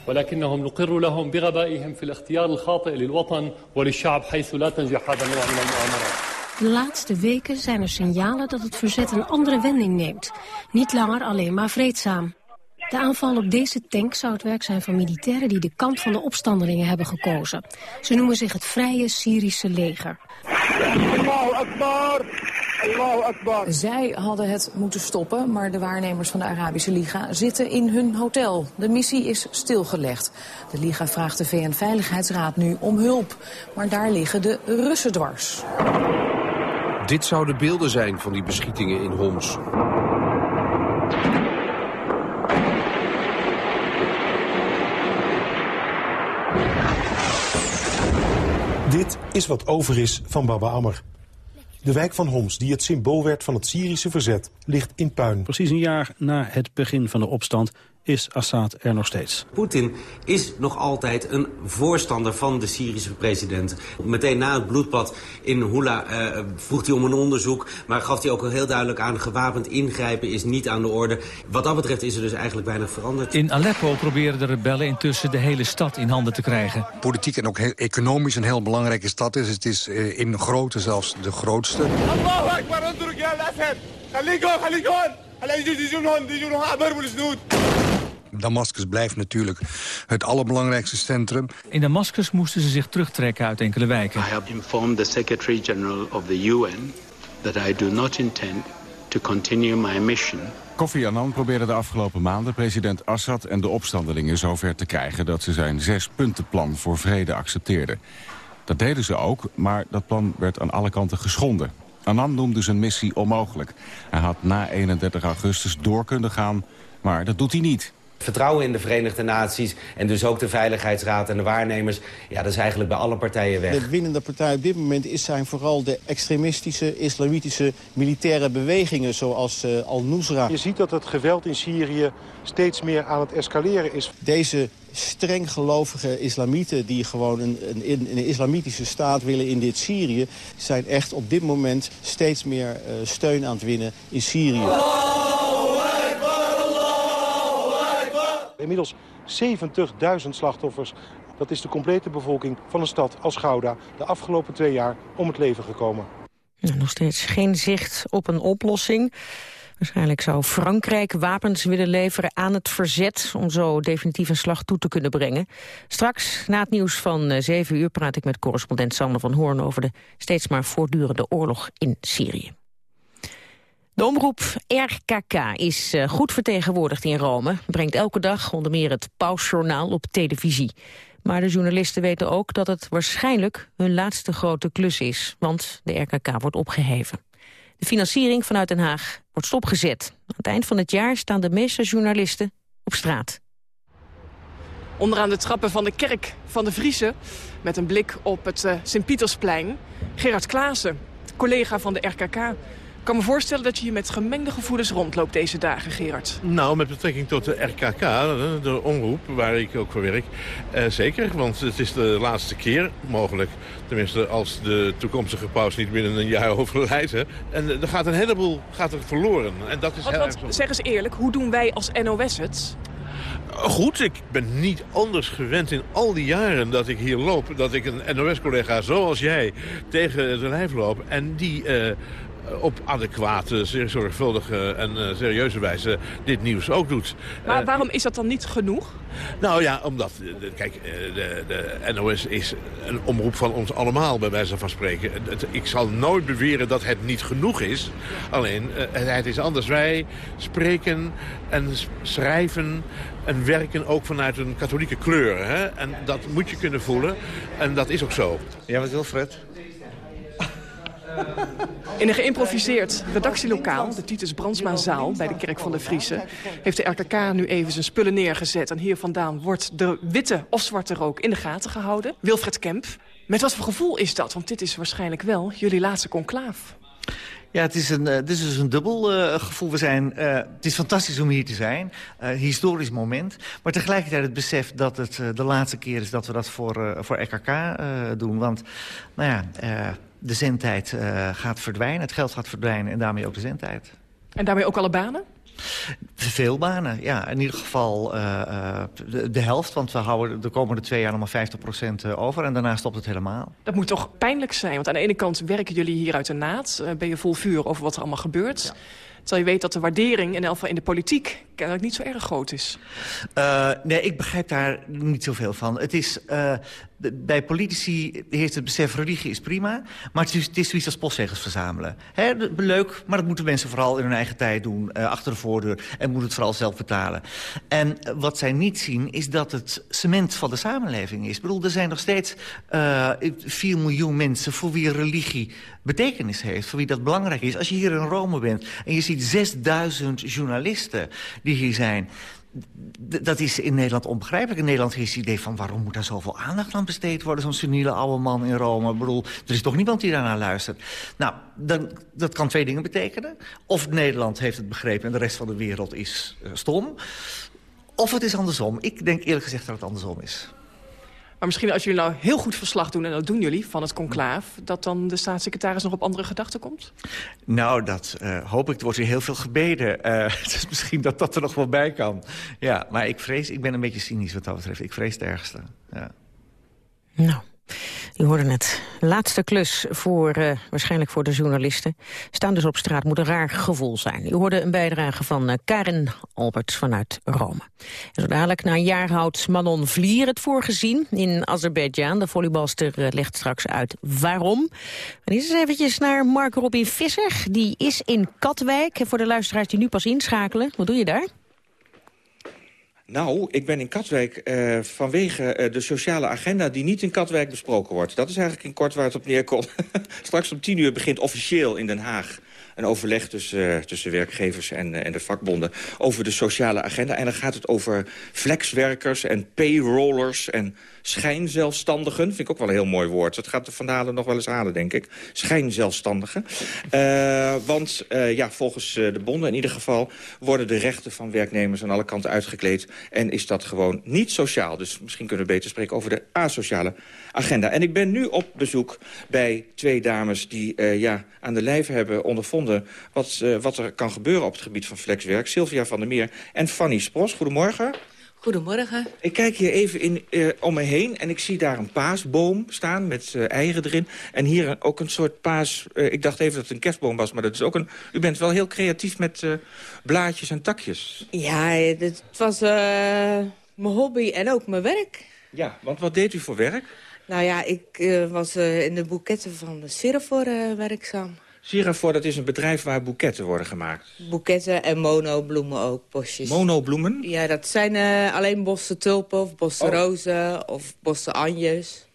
ولكنهم نقر لهم بغبائهم في الاختيار الخاطئ للوطن وللشعب حيث لا تنجح هذا النوع من المؤامرات. De laatste weken zijn er signalen dat het verzet een andere wending neemt. Niet langer alleen maar vreedzaam. De aanval op deze tank zou het werk zijn van militairen die de kant van de opstandelingen hebben gekozen. Ze noemen zich het Vrije Syrische leger. Zij hadden het moeten stoppen, maar de waarnemers van de Arabische Liga zitten in hun hotel. De missie is stilgelegd. De Liga vraagt de VN-veiligheidsraad nu om hulp. Maar daar liggen de Russen dwars. Dit zouden beelden zijn van die beschietingen in Homs. Dit is wat over is van Baba Ammer. De wijk van Homs, die het symbool werd van het Syrische verzet, ligt in puin. Precies een jaar na het begin van de opstand is Assad er nog steeds. Poetin is nog altijd een voorstander van de Syrische president. Meteen na het bloedbad in Hula uh, vroeg hij om een onderzoek... maar gaf hij ook heel duidelijk aan gewapend ingrijpen is niet aan de orde. Wat dat betreft is er dus eigenlijk weinig veranderd. In Aleppo proberen de rebellen intussen de hele stad in handen te krijgen. Politiek en ook economisch een heel belangrijke stad is. Het is in grootte zelfs de grootste. Damascus blijft natuurlijk het allerbelangrijkste centrum. In Damascus moesten ze zich terugtrekken uit enkele wijken. I heb informed the Secretary-General of the UN that I do not intend to continue my mission Kofi Annan probeerde de afgelopen maanden president Assad en de opstandelingen zover te krijgen dat ze zijn zespuntenplan voor vrede accepteerden. Dat deden ze ook, maar dat plan werd aan alle kanten geschonden. Annan noemde zijn missie onmogelijk. Hij had na 31 augustus door kunnen gaan, maar dat doet hij niet. Vertrouwen in de Verenigde Naties en dus ook de Veiligheidsraad en de waarnemers... ja, dat is eigenlijk bij alle partijen weg. De winnende partij op dit moment is zijn vooral de extremistische, islamitische militaire bewegingen... zoals uh, Al-Nusra. Je ziet dat het geweld in Syrië steeds meer aan het escaleren is. Deze streng gelovige islamieten die gewoon een, een, een, islamitische staat willen in dit Syrië... zijn echt op dit moment steeds meer uh, steun aan het winnen in Syrië. Inmiddels 70.000 slachtoffers. Dat is de complete bevolking van een stad als Gouda... de afgelopen twee jaar om het leven gekomen. nog steeds geen zicht op een oplossing. Waarschijnlijk zou Frankrijk wapens willen leveren aan het verzet... om zo definitief een slag toe te kunnen brengen. Straks, na het nieuws van 7 uur, praat ik met correspondent Sander van Hoorn... over de steeds maar voortdurende oorlog in Syrië. De omroep RKK is uh, goed vertegenwoordigd in Rome. Brengt elke dag onder meer het Pausjournaal op televisie. Maar de journalisten weten ook dat het waarschijnlijk hun laatste grote klus is. Want de RKK wordt opgeheven. De financiering vanuit Den Haag wordt stopgezet. Aan het eind van het jaar staan de meeste journalisten op straat. Onderaan de trappen van de kerk van de Vriezen... met een blik op het uh, Sint-Pietersplein... Gerard Klaassen, collega van de RKK... Ik kan me voorstellen dat je hier met gemengde gevoelens rondloopt deze dagen, Gerard. Nou, met betrekking tot de RKK, de omroep waar ik ook voor werk, eh, zeker. Want het is de laatste keer mogelijk, tenminste als de toekomstige paus niet binnen een jaar overlijdt. Hè. En er gaat een heleboel gaat er verloren. En dat is want, heel want, zeg eens eerlijk, hoe doen wij als NOS het? Goed, ik ben niet anders gewend in al die jaren dat ik hier loop... dat ik een NOS-collega zoals jij tegen de lijf loop... en die uh, op adequate, zeer zorgvuldige en uh, serieuze wijze dit nieuws ook doet. Maar waarom is dat dan niet genoeg? Nou ja, omdat, kijk, de, de NOS is een omroep van ons allemaal, bij wijze van spreken. Ik zal nooit beweren dat het niet genoeg is. Alleen, het is anders. Wij spreken en schrijven en werken ook vanuit een katholieke kleur. Hè? En dat moet je kunnen voelen. En dat is ook zo. Ja, wat wil Fred? In een geïmproviseerd redactielokaal, de Titus Brandsma zaal bij de Kerk van de Friese, heeft de RKK nu even zijn spullen neergezet. En hier vandaan wordt de witte of zwarte rook in de gaten gehouden. Wilfred Kemp, met wat voor gevoel is dat? Want dit is waarschijnlijk wel jullie laatste conclaaf. Ja, het is, een, uh, het is dus een dubbel uh, gevoel. We zijn, uh, het is fantastisch om hier te zijn. historisch moment. Maar tegelijkertijd het besef dat het de laatste keer is dat we dat voor, voor RKK doen. Want, nou ja de zendtijd uh, gaat verdwijnen. Het geld gaat verdwijnen en daarmee ook de zendtijd. En daarmee ook alle banen? Veel banen, ja. In ieder geval uh, de, de, helft. Want we houden de komende twee jaar nog maar 50% over. En daarna stopt het helemaal. Dat moet toch pijnlijk zijn? Want aan de ene kant werken jullie hier uit de naad. Ben je vol vuur over wat er allemaal gebeurt. Ja. Terwijl je weet dat de waardering, in elk geval in de politiek, kennelijk niet zo erg groot is. Uh, nee, ik begrijp daar niet zoveel van. Het is, uh, bij politici heeft het besef, religie is prima... maar het is, het is zoiets als postzegels verzamelen. He, leuk, maar dat moeten mensen vooral in hun eigen tijd doen... Uh, achter de voordeur en moeten het vooral zelf betalen. En wat zij niet zien, is dat het cement van de samenleving is. Ik bedoel, er zijn nog steeds 4 miljoen mensen... voor wie religie betekenis heeft, voor wie dat belangrijk is. Als je hier in Rome bent en je ziet 6000 journalisten die hier zijn... dat is in Nederland onbegrijpelijk. In Nederland is het idee van waarom moet daar zoveel aandacht aan besteed worden... zo'n seniele oude man in Rome. Ik bedoel, er is toch niemand die daarnaar luistert. Nou, dan, dat kan twee dingen betekenen. Of Nederland heeft het begrepen en de rest van de wereld is uh, stom. Of het is andersom. Ik denk eerlijk gezegd dat het andersom is. Maar misschien als jullie nou heel goed verslag doen, en dat doen jullie, van het conclaaf... dat dan de staatssecretaris nog op andere gedachten komt? Nou, dat uh, hoop ik. Er wordt hier heel veel gebeden. Uh, dus misschien dat dat er nog wel bij kan. Ja, maar ik vrees, ik ben een beetje cynisch wat dat betreft. Ik vrees het ergste, ja. Nou. Die hoorden het. Laatste klus voor, uh, waarschijnlijk voor de journalisten. Staan dus op straat moet een raar gevoel zijn. U hoorde een bijdrage van uh, Karen Alberts vanuit Rome. En dadelijk na een jaar houdt Manon Vlier het voorgezien in Azerbeidzjan. De volleybalster uh, legt straks uit waarom. En eens eventjes naar Mark Robin Visser. Die is in Katwijk. Voor de luisteraars die nu pas inschakelen, wat doe je daar? Nou, ik ben in Katwijk uh, vanwege uh, de sociale agenda die niet in Katwijk besproken wordt. Dat is eigenlijk in kort waar het op neerkomt. Straks om tien uur begint officieel in Den Haag een overleg tussen, uh, tussen werkgevers en, en de vakbonden over de sociale agenda. En dan gaat het over flexwerkers en payrollers en schijnzelfstandigen. Vind ik ook wel een heel mooi woord. Dat gaat de Van Dalen nog wel eens halen, denk ik. Schijnzelfstandigen. Uh, want uh, ja, volgens de bonden in ieder geval... worden de rechten van werknemers aan alle kanten uitgekleed. En is dat gewoon niet sociaal. Dus misschien kunnen we beter spreken over de asociale agenda. En ik ben nu op bezoek bij twee dames die ja, aan de lijf hebben ondervonden... Wat, wat er kan gebeuren op het gebied van flexwerk. Sylvia van der Meer en Fanny Spros. Goedemorgen. Goedemorgen. Ik kijk hier even in, uh, om me heen en ik zie daar een paasboom staan met uh, eieren erin. En hier ook een soort paas... Uh, ik dacht even dat het een kerstboom was, maar dat is ook een... U bent wel heel creatief met blaadjes en takjes. Ja, het was mijn hobby en ook mijn werk. Ja, want wat deed u voor werk? Nou ja, ik was in de boeketten van de Serafor werkzaam. Sirafor, dat is een bedrijf waar boeketten worden gemaakt. Boeketten en monobloemen ook, bosjes. Monobloemen? Ja, dat zijn uh, alleen bossen tulpen of bossen oh. rozen of bossen anjes.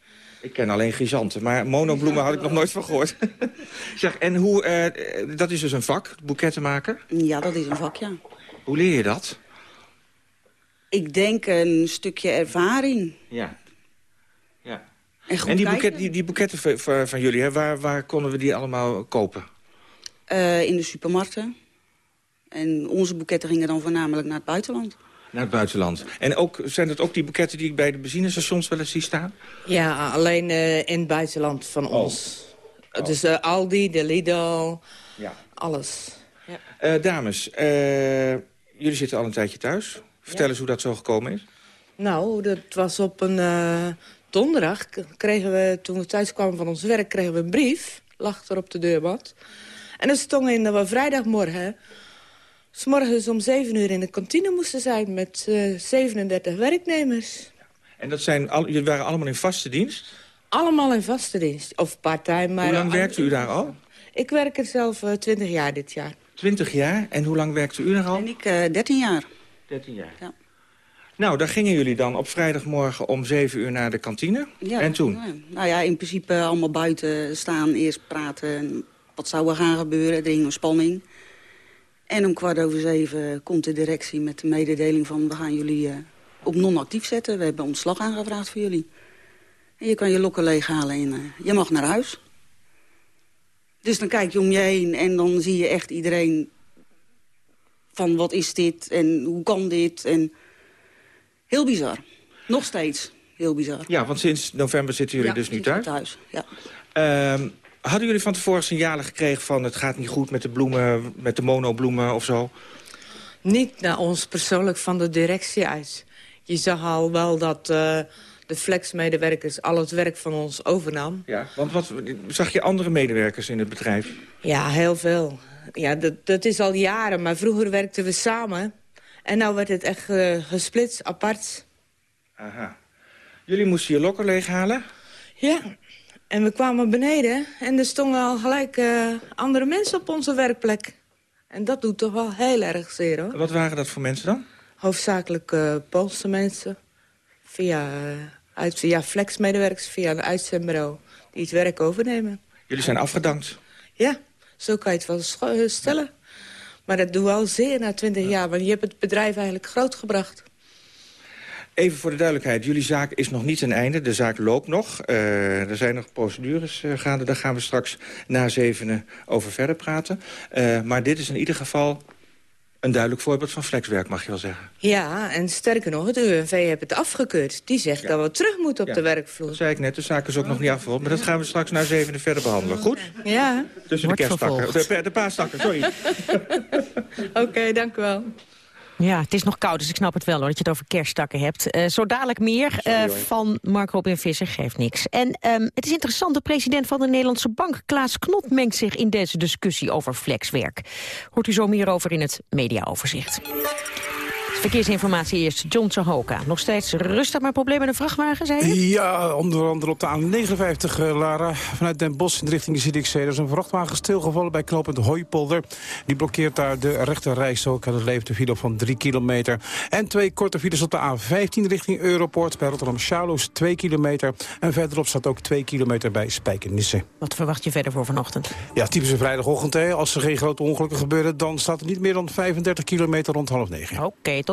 Ik ken alleen chrysanten, maar monobloemen had ik nog nooit van gehoord. zeg, en hoe, uh, dat is dus een vak, boeketten maken? Ja, dat is een vak, ja. Hoe leer je dat? Ik denk een stukje ervaring. Ja. En, en die, boeket, die, die, boeketten van, van jullie, hè, waar, waar konden we die allemaal kopen? Uh, in de supermarkten. En onze boeketten gingen dan voornamelijk naar het buitenland. Naar het buitenland. En ook, zijn dat ook die boeketten die ik bij de benzinestations wel eens zie staan? Ja, alleen uh, in het buitenland van oh. ons. Oh. Dus uh, Aldi, de Lidl, ja. alles. Ja. dames, jullie zitten al een tijdje thuis. Vertel ja. eens hoe dat zo gekomen is. Nou, dat was op een donderdag kregen we, toen we thuis kwamen van ons werk, kregen we een brief. Lag er op de deurmat. En er stond in dat we vrijdagmorgen... S morgens om 7 uur in de kantine moesten zijn met uh, 37 werknemers. En dat zijn al, jullie waren allemaal in vaste dienst? Allemaal in vaste dienst. Of part-time. Hoe lang werkte u daar al? Ik werk er zelf uh, 20 jaar dit jaar. 20 jaar? En hoe lang werkte u er al? En ik uh, 13 jaar. 13 jaar. Ja. Nou, daar gingen jullie dan op vrijdagmorgen om 7 uur naar de kantine. Ja, en toen? Ja. Nou ja, in principe allemaal buiten staan, eerst praten. Wat zou er gaan gebeuren? Er hing een spanning. En om kwart over zeven komt de directie met de mededeling van... we gaan jullie uh, op non-actief zetten. We hebben ontslag aangevraagd voor jullie. En je kan je lokken leeghalen en uh, je mag naar huis. Dus dan kijk je om je heen en dan zie je echt iedereen... van wat is dit en hoe kan dit en Heel bizar. Nog steeds heel bizar. Ja, want sinds november zitten jullie ja, dus nu thuis? thuis, ja. Um, hadden jullie van tevoren signalen gekregen van... het gaat niet goed met de bloemen, met de monobloemen of zo? Niet naar ons persoonlijk van de directie uit. Je zag al wel dat uh, de flexmedewerkers al het werk van ons overnam. Ja, want wat, zag je andere medewerkers in het bedrijf? Ja, heel veel. Ja, dat, dat is al jaren, maar vroeger werkten we samen... En nou werd het echt uh, gesplitst, apart. Aha. Jullie moesten je lokker leeghalen? Ja. En we kwamen beneden en er stonden al gelijk uh, andere mensen op onze werkplek. En dat doet toch wel heel erg zeer, hoor. Wat waren dat voor mensen dan? Hoofdzakelijk uh, Poolse mensen. Via, uit, via flexmedewerkers, via een uitzendbureau. Die het werk overnemen. Jullie zijn afgedankt? Ja, zo kan je het wel stellen. Maar dat doe al zeer na twintig jaar, want je hebt het bedrijf eigenlijk grootgebracht. Even voor de duidelijkheid, jullie zaak is nog niet een einde. De zaak loopt nog. Uh, er zijn nog procedures uh, gaande. Daar gaan we straks na zevenen over verder praten. Uh, maar dit is in ieder geval een duidelijk voorbeeld van flexwerk, mag je wel zeggen. Ja, en sterker nog, het UWV heeft het afgekeurd. Die zegt ja. dat we terug moeten op ja. de werkvloer. Dat zei ik net, de zaak is ook nog niet afgerond. Maar dat gaan we straks na zevenen verder behandelen. Goed? Ja. Tussen de kerstakken. De, de paastakken, sorry. Oké, okay, dank u wel. Ja, het is nog koud, dus ik snap het wel hoor, dat je het over kerststakken hebt. Uh, zo dadelijk meer uh, van Mark Robin Visser, geeft niks. En um, het is interessant, de president van de Nederlandse Bank, Klaas Knot, mengt zich in deze discussie over flexwerk. Hoort u zo meer over in het mediaoverzicht. Verkeersinformatie eerst, John Sahoka. Nog steeds rustig, maar problemen met de vrachtwagen, zei je? Ja, onder andere op de A59, uh, Lara. Vanuit Den Bosch in de richting de Zierikzee. Er is een vrachtwagen stilgevallen bij knooppunt Hooipolder. Die blokkeert daar de rechte rijstrook. Het levert de file op van 3 kilometer. En twee korte files op de A15 richting Europort. Bij Rotterdam-Charloes 2 kilometer. En verderop staat ook 2 kilometer bij Spijkenisse. Wat verwacht je verder voor vanochtend? Ja, typische vrijdagochtend. Hè. Als er geen grote ongelukken gebeuren... dan staat er niet meer dan 35 kilometer rond half negen. Oké, tot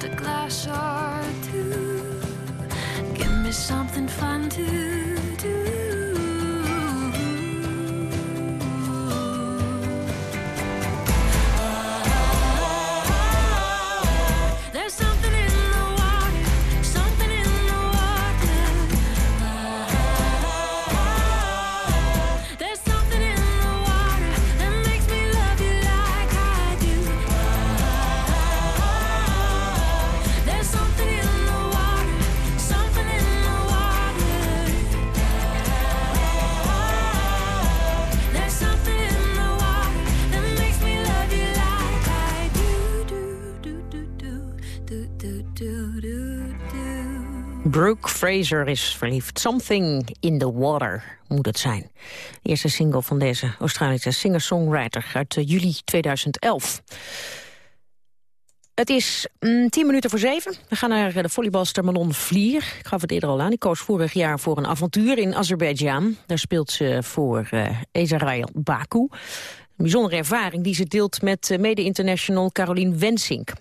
Just a glass or two. Give me something fun to Fraser is verliefd. Something in the water moet het zijn. De eerste single van deze Australische singer-songwriter uit eh, juli 2011. Het is mm, tien minuten voor zeven. We gaan naar eh, de volleybalster Manon Vlier. Ik gaf het eerder al aan. Die koos vorig jaar voor een avontuur in Azerbeidzjan. Daar speelt ze voor uh, Ezrail Baku. Een bijzondere ervaring die ze deelt met eh, mede-international Caroline Wensink.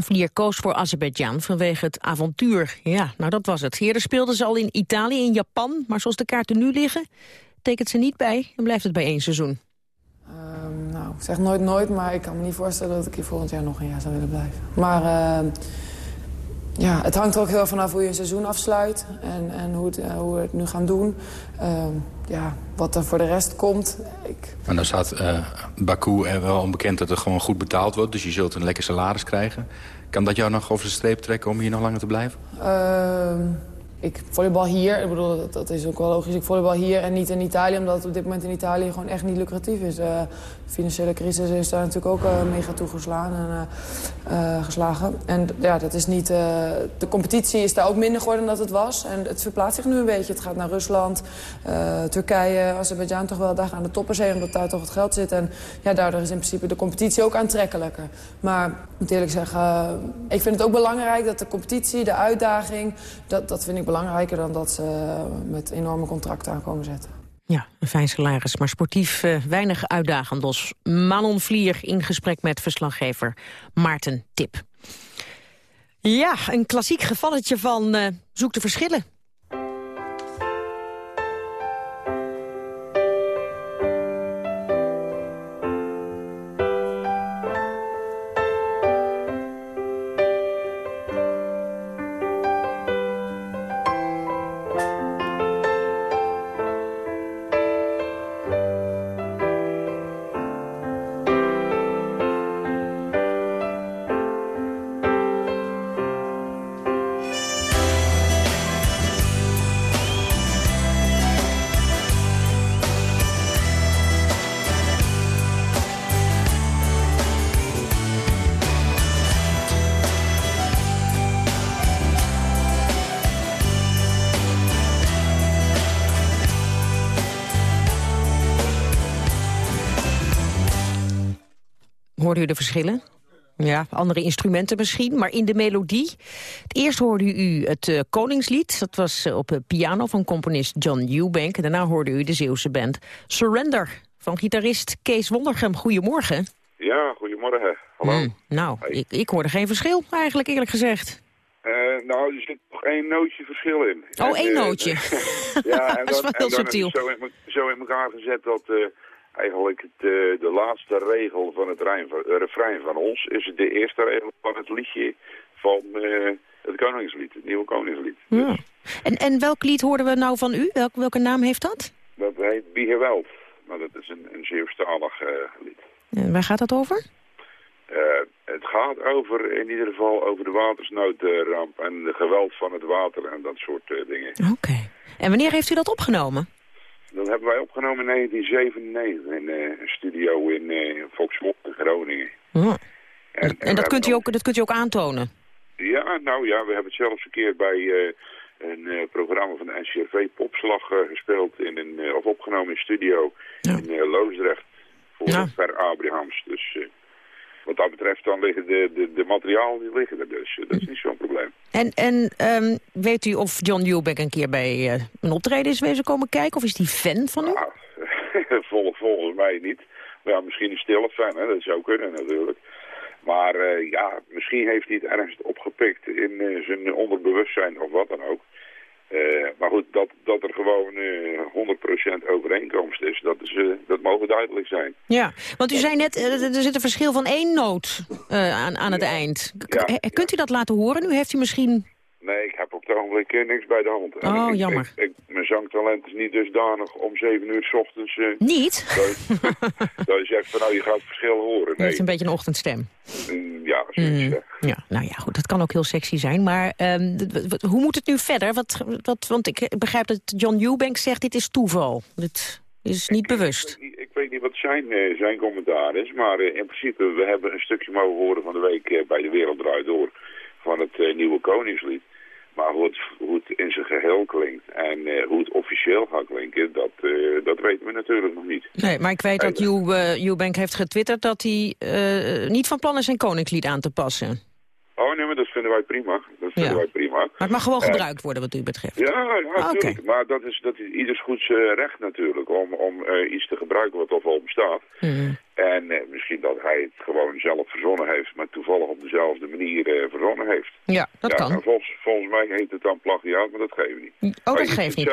Vlier koos voor Azerbeidzjan vanwege het avontuur. Ja, nou dat was het. Eerder speelde ze al in Italië, in Japan. Maar zoals de kaarten nu liggen, tekent ze niet bij en blijft het bij één seizoen. Ehm, nou, ik zeg nooit nooit, maar ik kan me niet voorstellen dat ik hier volgend jaar nog een jaar zou willen blijven. Maar ehm, ja, het hangt er ook heel vanaf hoe je een seizoen afsluit en, en hoe, het, eh, hoe we het nu gaan doen. Ehm, ja, wat er voor de rest komt. Ik, Maar dan staat eh, Baku er wel onbekend dat er gewoon goed betaald wordt. Dus je zult een lekker salaris krijgen. Kan dat jou nog over de streep trekken om hier nog langer te blijven? ehm, ik volleybal hier, ik bedoel, dat, is ook wel logisch. Ik volleybal hier en niet in Italië, omdat het op dit moment in Italië gewoon echt niet lucratief is. Eh, de financiële crisis is daar natuurlijk ook eh, mega toegeslaan en eh, eh, geslagen. En ja, dat is niet, eh, de competitie is daar ook minder geworden dan dat het was. En het verplaatst zich nu een beetje. Het gaat naar Rusland, eh, Turkije, Azerbeidzjan toch wel. Daar gaan de toppers heen, omdat daar toch het geld zit. En ja, daardoor is in principe de competitie ook aantrekkelijker. Maar ik moet eerlijk zeggen, eh, ik vind het ook belangrijk dat de competitie, de uitdaging... dat, dat vind ik belangrijker dan dat ze met enorme contracten aankomen zetten. Ja, een fijn salaris, maar sportief eh, weinig uitdagend. Dus Manon Vlier in gesprek met verslaggever Maarten Tip. Ja, een klassiek gevalletje van eh, zoek de verschillen. Hoorde u de verschillen? Ja, andere instrumenten misschien, maar in de melodie. Het eerst hoorde u het eh, Koningslied. Dat was eh, op eh, piano van componist John Eubank. En daarna hoorde u de Zeeuwse band Surrender van gitarist Kees Wondergem. Goedemorgen. Ja, goedemorgen. Hallo. Hmm, nou, ik, ik hoorde geen verschil eigenlijk, eerlijk gezegd. Nou, er zit nog één nootje verschil in. Oh, En, één nootje. ja, en Dat is wel heel subtiel. Zo, in, zo in elkaar gezet dat eigenlijk eh, de laatste regel van het van- eh, refrein van ons is de eerste regel van het liedje van eh, het Koningslied, het nieuwe Koningslied. Ja. En, en welk lied hoorden we nou van u? Welk, welke naam heeft dat? Dat heet Geweld. Maar dat is een, een Zeeuwstalig eh lied. En waar gaat dat over? Het gaat over, in ieder geval, over de watersnoodramp en de geweld van het water en dat soort dingen. Oké. En wanneer heeft u dat opgenomen? Dat hebben wij opgenomen in 1997 in eh, een studio in uh, Volkswagen in Groningen. Ja. En, En, dat, kunt u ook, dat kunt u ook aantonen? Ja, nou ja, we hebben het zelfs een keer bij eh, een programma van de NCRV Popslag gespeeld, in een, of opgenomen in studio in Loosdrecht voor Ja. Per Abrahams. Dus wat dat betreft dan liggen de, de, de materialen die liggen er dus. dat is niet zo'n probleem. En, en ehm, weet u of John Newbeck een keer bij eh, een optreden is wezen komen kijken? Of is hij fan van u? Vol, volgens mij niet. Maar ja, misschien een stille fan, hè? dat zou kunnen natuurlijk. Maar eh, ja, misschien heeft hij het ergens opgepikt in eh, zijn onderbewustzijn of wat dan ook. Eh, maar goed, dat, dat er gewoon eh 100% overeenkomst is, dat, is eh, dat mogen duidelijk zijn. Ja, want u zei net, er zit een verschil van één noot aan, aan het eind. K- Ja, Kunt u dat laten horen? Nu heeft u misschien... Nee, ik heb op het ogenblik eh, niks bij de hand. Oh, ik- jammer. Ik, ik- mijn zangtalent is niet dusdanig om 7 uur s ochtends... eh, Niet? Dat, dat je zegt van nou, je gaat het verschil horen. Nee, is een beetje een ochtendstem. Mm, ja, zoiets, Mm, ja. nou ja, goed, dat kan ook heel sexy zijn. Maar ehm, hoe moet het nu verder? Wat, wat, want ik begrijp dat John Eubank zegt, dit is toeval. Dit is niet bewust. Ik weet niet wat zijn, eh, zijn commentaar is, maar in principe, we hebben een stukje mogen horen van de week bij De Wereld Draait Door van het nieuwe Koningslied. Maar hoe het, hoe het in zijn geheel klinkt en eh, hoe het officieel gaat klinken, dat, eh, dat weten we natuurlijk nog niet. Nee, maar ik weet dat Ew, eh, Eubank heeft getwitterd dat hij niet van plan is zijn koningslied aan te passen. Oh nee, maar dat vinden wij prima. Dat vinden Ja. wij prima. Maar het mag gewoon gebruikt worden wat u betreft. Ja, ja Ah, natuurlijk. Maar dat is, dat is ieders goeds recht natuurlijk om, om iets te gebruiken wat al bestaat. Mhm. En eh, misschien dat hij het gewoon zelf verzonnen heeft, maar toevallig op dezelfde manier eh, verzonnen heeft. Ja, dat ja, kan. nou, volgens, volgens mij heet het dan plagiaat, maar dat geven we niet. Oh, Als dat geeft niet.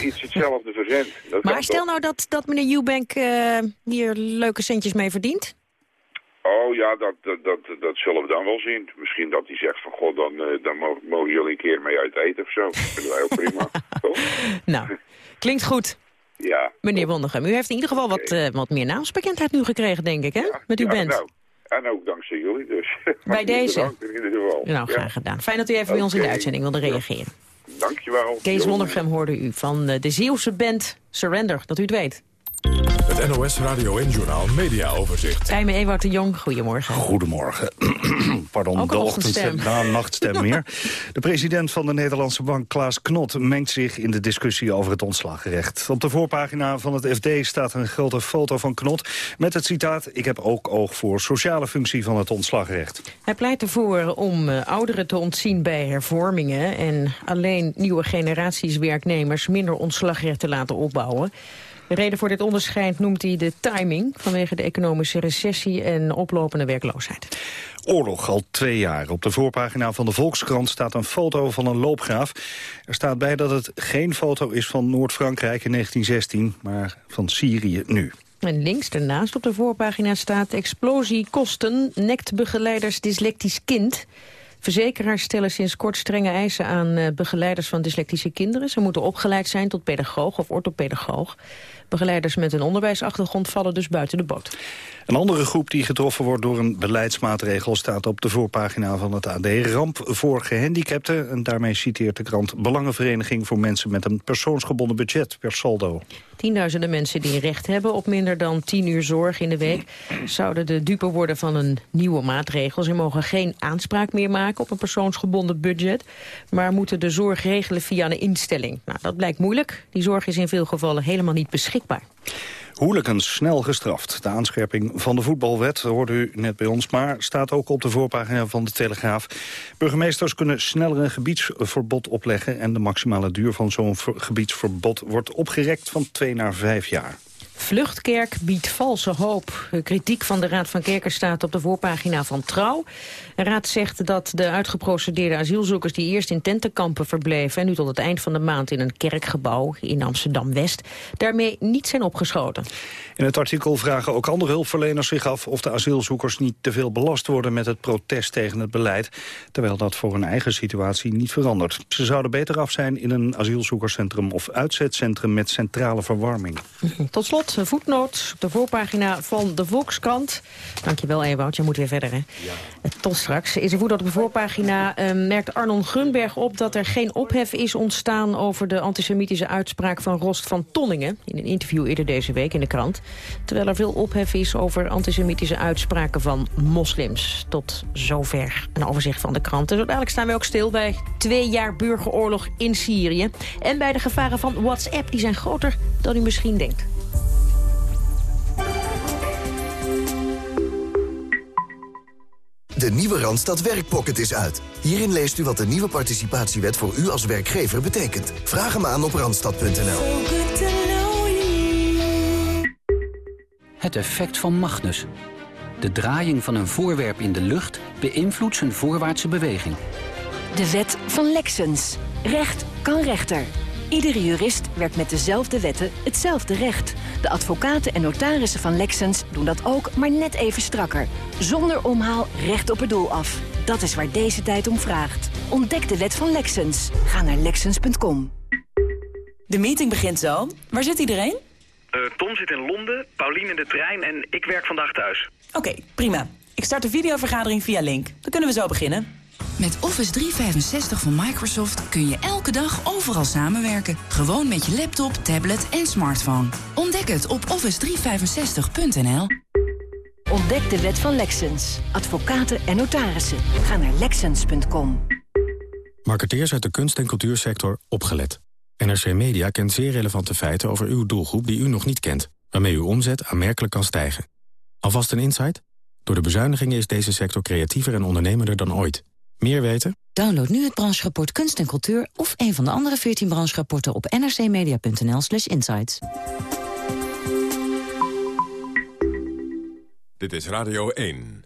je iets hetzelfde verzendt. dat Maar stel toch? nou dat, dat meneer Eubank eh, hier leuke centjes mee verdient. Oh ja, dat, dat, dat, dat zullen we dan wel zien. Misschien dat hij zegt van, god, dan, dan mo- mogen jullie een keer mee uit eten of zo. Dat vinden wij ook prima. toch? Nou, klinkt goed. Ja. Meneer Wondergem, u heeft in ieder geval wat, eh, wat meer naamsbekendheid nu gekregen, denk ik, hè? Met uw Ja, band. Nou, en ook dankzij jullie dus. Bij deze. Bedankt in ieder geval. Nou, graag gedaan. Fijn dat u even bij ons in de uitzending wilde reageren. Dankjewel. Kees. Wondergem hoorde u van eh, de Zeeuwse band Surrender, dat u het weet. Het NOS Radio en Journaal Media Overzicht. Rijme Ewout de Jong, goedemorgen. Goedemorgen. Pardon, Ook de ochtendstem. Nou, nachtstem meer. De president van de Nederlandse bank, Klaas Knot, mengt zich in de discussie over het ontslagrecht. Op de voorpagina van het FD staat een grote foto van Knot met het citaat... Ik heb ook oog voor sociale functie van het ontslagrecht. Hij pleit ervoor om eh, ouderen te ontzien bij hervormingen... en alleen nieuwe generaties werknemers minder ontslagrecht te laten opbouwen. De reden voor dit onderscheid noemt hij de timing... vanwege de economische recessie en oplopende werkloosheid. Oorlog al twee jaar. Op de voorpagina van de Volkskrant staat een foto van een loopgraaf. Er staat bij dat het geen foto is van Noord-Frankrijk in 1916... maar van Syrië nu. En links daarnaast op de voorpagina staat... explosie kosten, nekt begeleiders dyslectisch kind... Verzekeraars stellen sinds kort strenge eisen aan eh, begeleiders van dyslectische kinderen. Ze moeten opgeleid zijn tot pedagoog of orthopedagoog. Begeleiders met een onderwijsachtergrond vallen dus buiten de boot. Een andere groep die getroffen wordt door een beleidsmaatregel... staat op de voorpagina van het AD. Ramp voor gehandicapten. En daarmee citeert de krant Belangenvereniging... voor mensen met een persoonsgebonden budget per saldo. Tienduizenden mensen die recht hebben op minder dan 10 uur zorg in de week... zouden de dupe worden van een nieuwe maatregel. Ze mogen geen aanspraak meer maken op een persoonsgebonden budget... maar moeten de zorg regelen via een instelling. Nou, dat blijkt moeilijk. Die zorg is in veel gevallen helemaal niet beschikbaar. Hooligans snel gestraft. De aanscherping van de voetbalwet, hoorde u net bij ons... maar staat ook op de voorpagina van de Telegraaf. Burgemeesters kunnen sneller een gebiedsverbod opleggen... en de maximale duur van zo'n ver- gebiedsverbod wordt opgerekt van twee naar vijf jaar. Vluchtkerk biedt valse hoop. De kritiek van de Raad van Kerken staat op de voorpagina van Trouw. De Raad zegt dat de uitgeprocedeerde asielzoekers... die eerst in tentenkampen verbleven... en nu tot het eind van de maand in een kerkgebouw in Amsterdam-West... daarmee niet zijn opgeschoten. In het artikel vragen ook andere hulpverleners zich af... of de asielzoekers niet te veel belast worden met het protest tegen het beleid... terwijl dat voor hun eigen situatie niet verandert. Ze zouden beter af zijn in een asielzoekerscentrum... of uitzetcentrum met centrale verwarming. Tot slot een voetnoot op de voorpagina van de Volkskrant. Dankjewel, Ewout. Je moet weer verder, hè? Ja. Tot straks. Is er voetnoot op de voorpagina. eh, merkt Arnon Gunberg op dat er geen ophef is ontstaan... over de antisemitische uitspraak van Rost van Tonningen... in een interview eerder deze week in de krant. Terwijl er veel ophef is over antisemitische uitspraken van moslims. Tot zover een overzicht van de krant. Dus uiteindelijk staan we ook stil bij twee jaar burgeroorlog in Syrië. En bij de gevaren van WhatsApp. Die zijn groter dan u misschien denkt. De nieuwe Randstad Werkpocket is uit. Hierin leest u wat de nieuwe participatiewet voor u als werkgever betekent. Vraag hem aan op randstad.nl. Het effect van Magnus. De draaiing van een voorwerp in de lucht beïnvloedt zijn voorwaartse beweging. De wet van Lexens. Recht kan rechter. Iedere jurist werkt met dezelfde wetten hetzelfde recht. De advocaten en notarissen van Lexens doen dat ook, maar net even strakker. Zonder omhaal recht op het doel af. Dat is waar deze tijd om vraagt. Ontdek de wet van Lexens. Ga naar Lexens.com. De meeting begint zo. Waar zit iedereen? Eh, Tom zit in Londen, Paulien in de trein en ik werk vandaag thuis. Oké, prima. Ik start de videovergadering via Link. Dan kunnen we zo beginnen. Met Office 365 van Microsoft kun je elke dag overal samenwerken. Gewoon met je laptop, tablet en smartphone. Ontdek het op office365.nl. Ontdek de wet van Lexens. Advocaten en notarissen. Ga naar Lexens.com. Marketeers uit de kunst- en cultuursector opgelet. NRC Media kent zeer relevante feiten over uw doelgroep die u nog niet kent, waarmee uw omzet aanmerkelijk kan stijgen. Alvast een insight? Door de bezuinigingen is deze sector creatiever en ondernemender dan ooit. Meer weten? Download nu het brancherapport Kunst en Cultuur... of een van de andere 14 brancherapporten op nrcmedia.nl slash insights. Dit is Radio 1.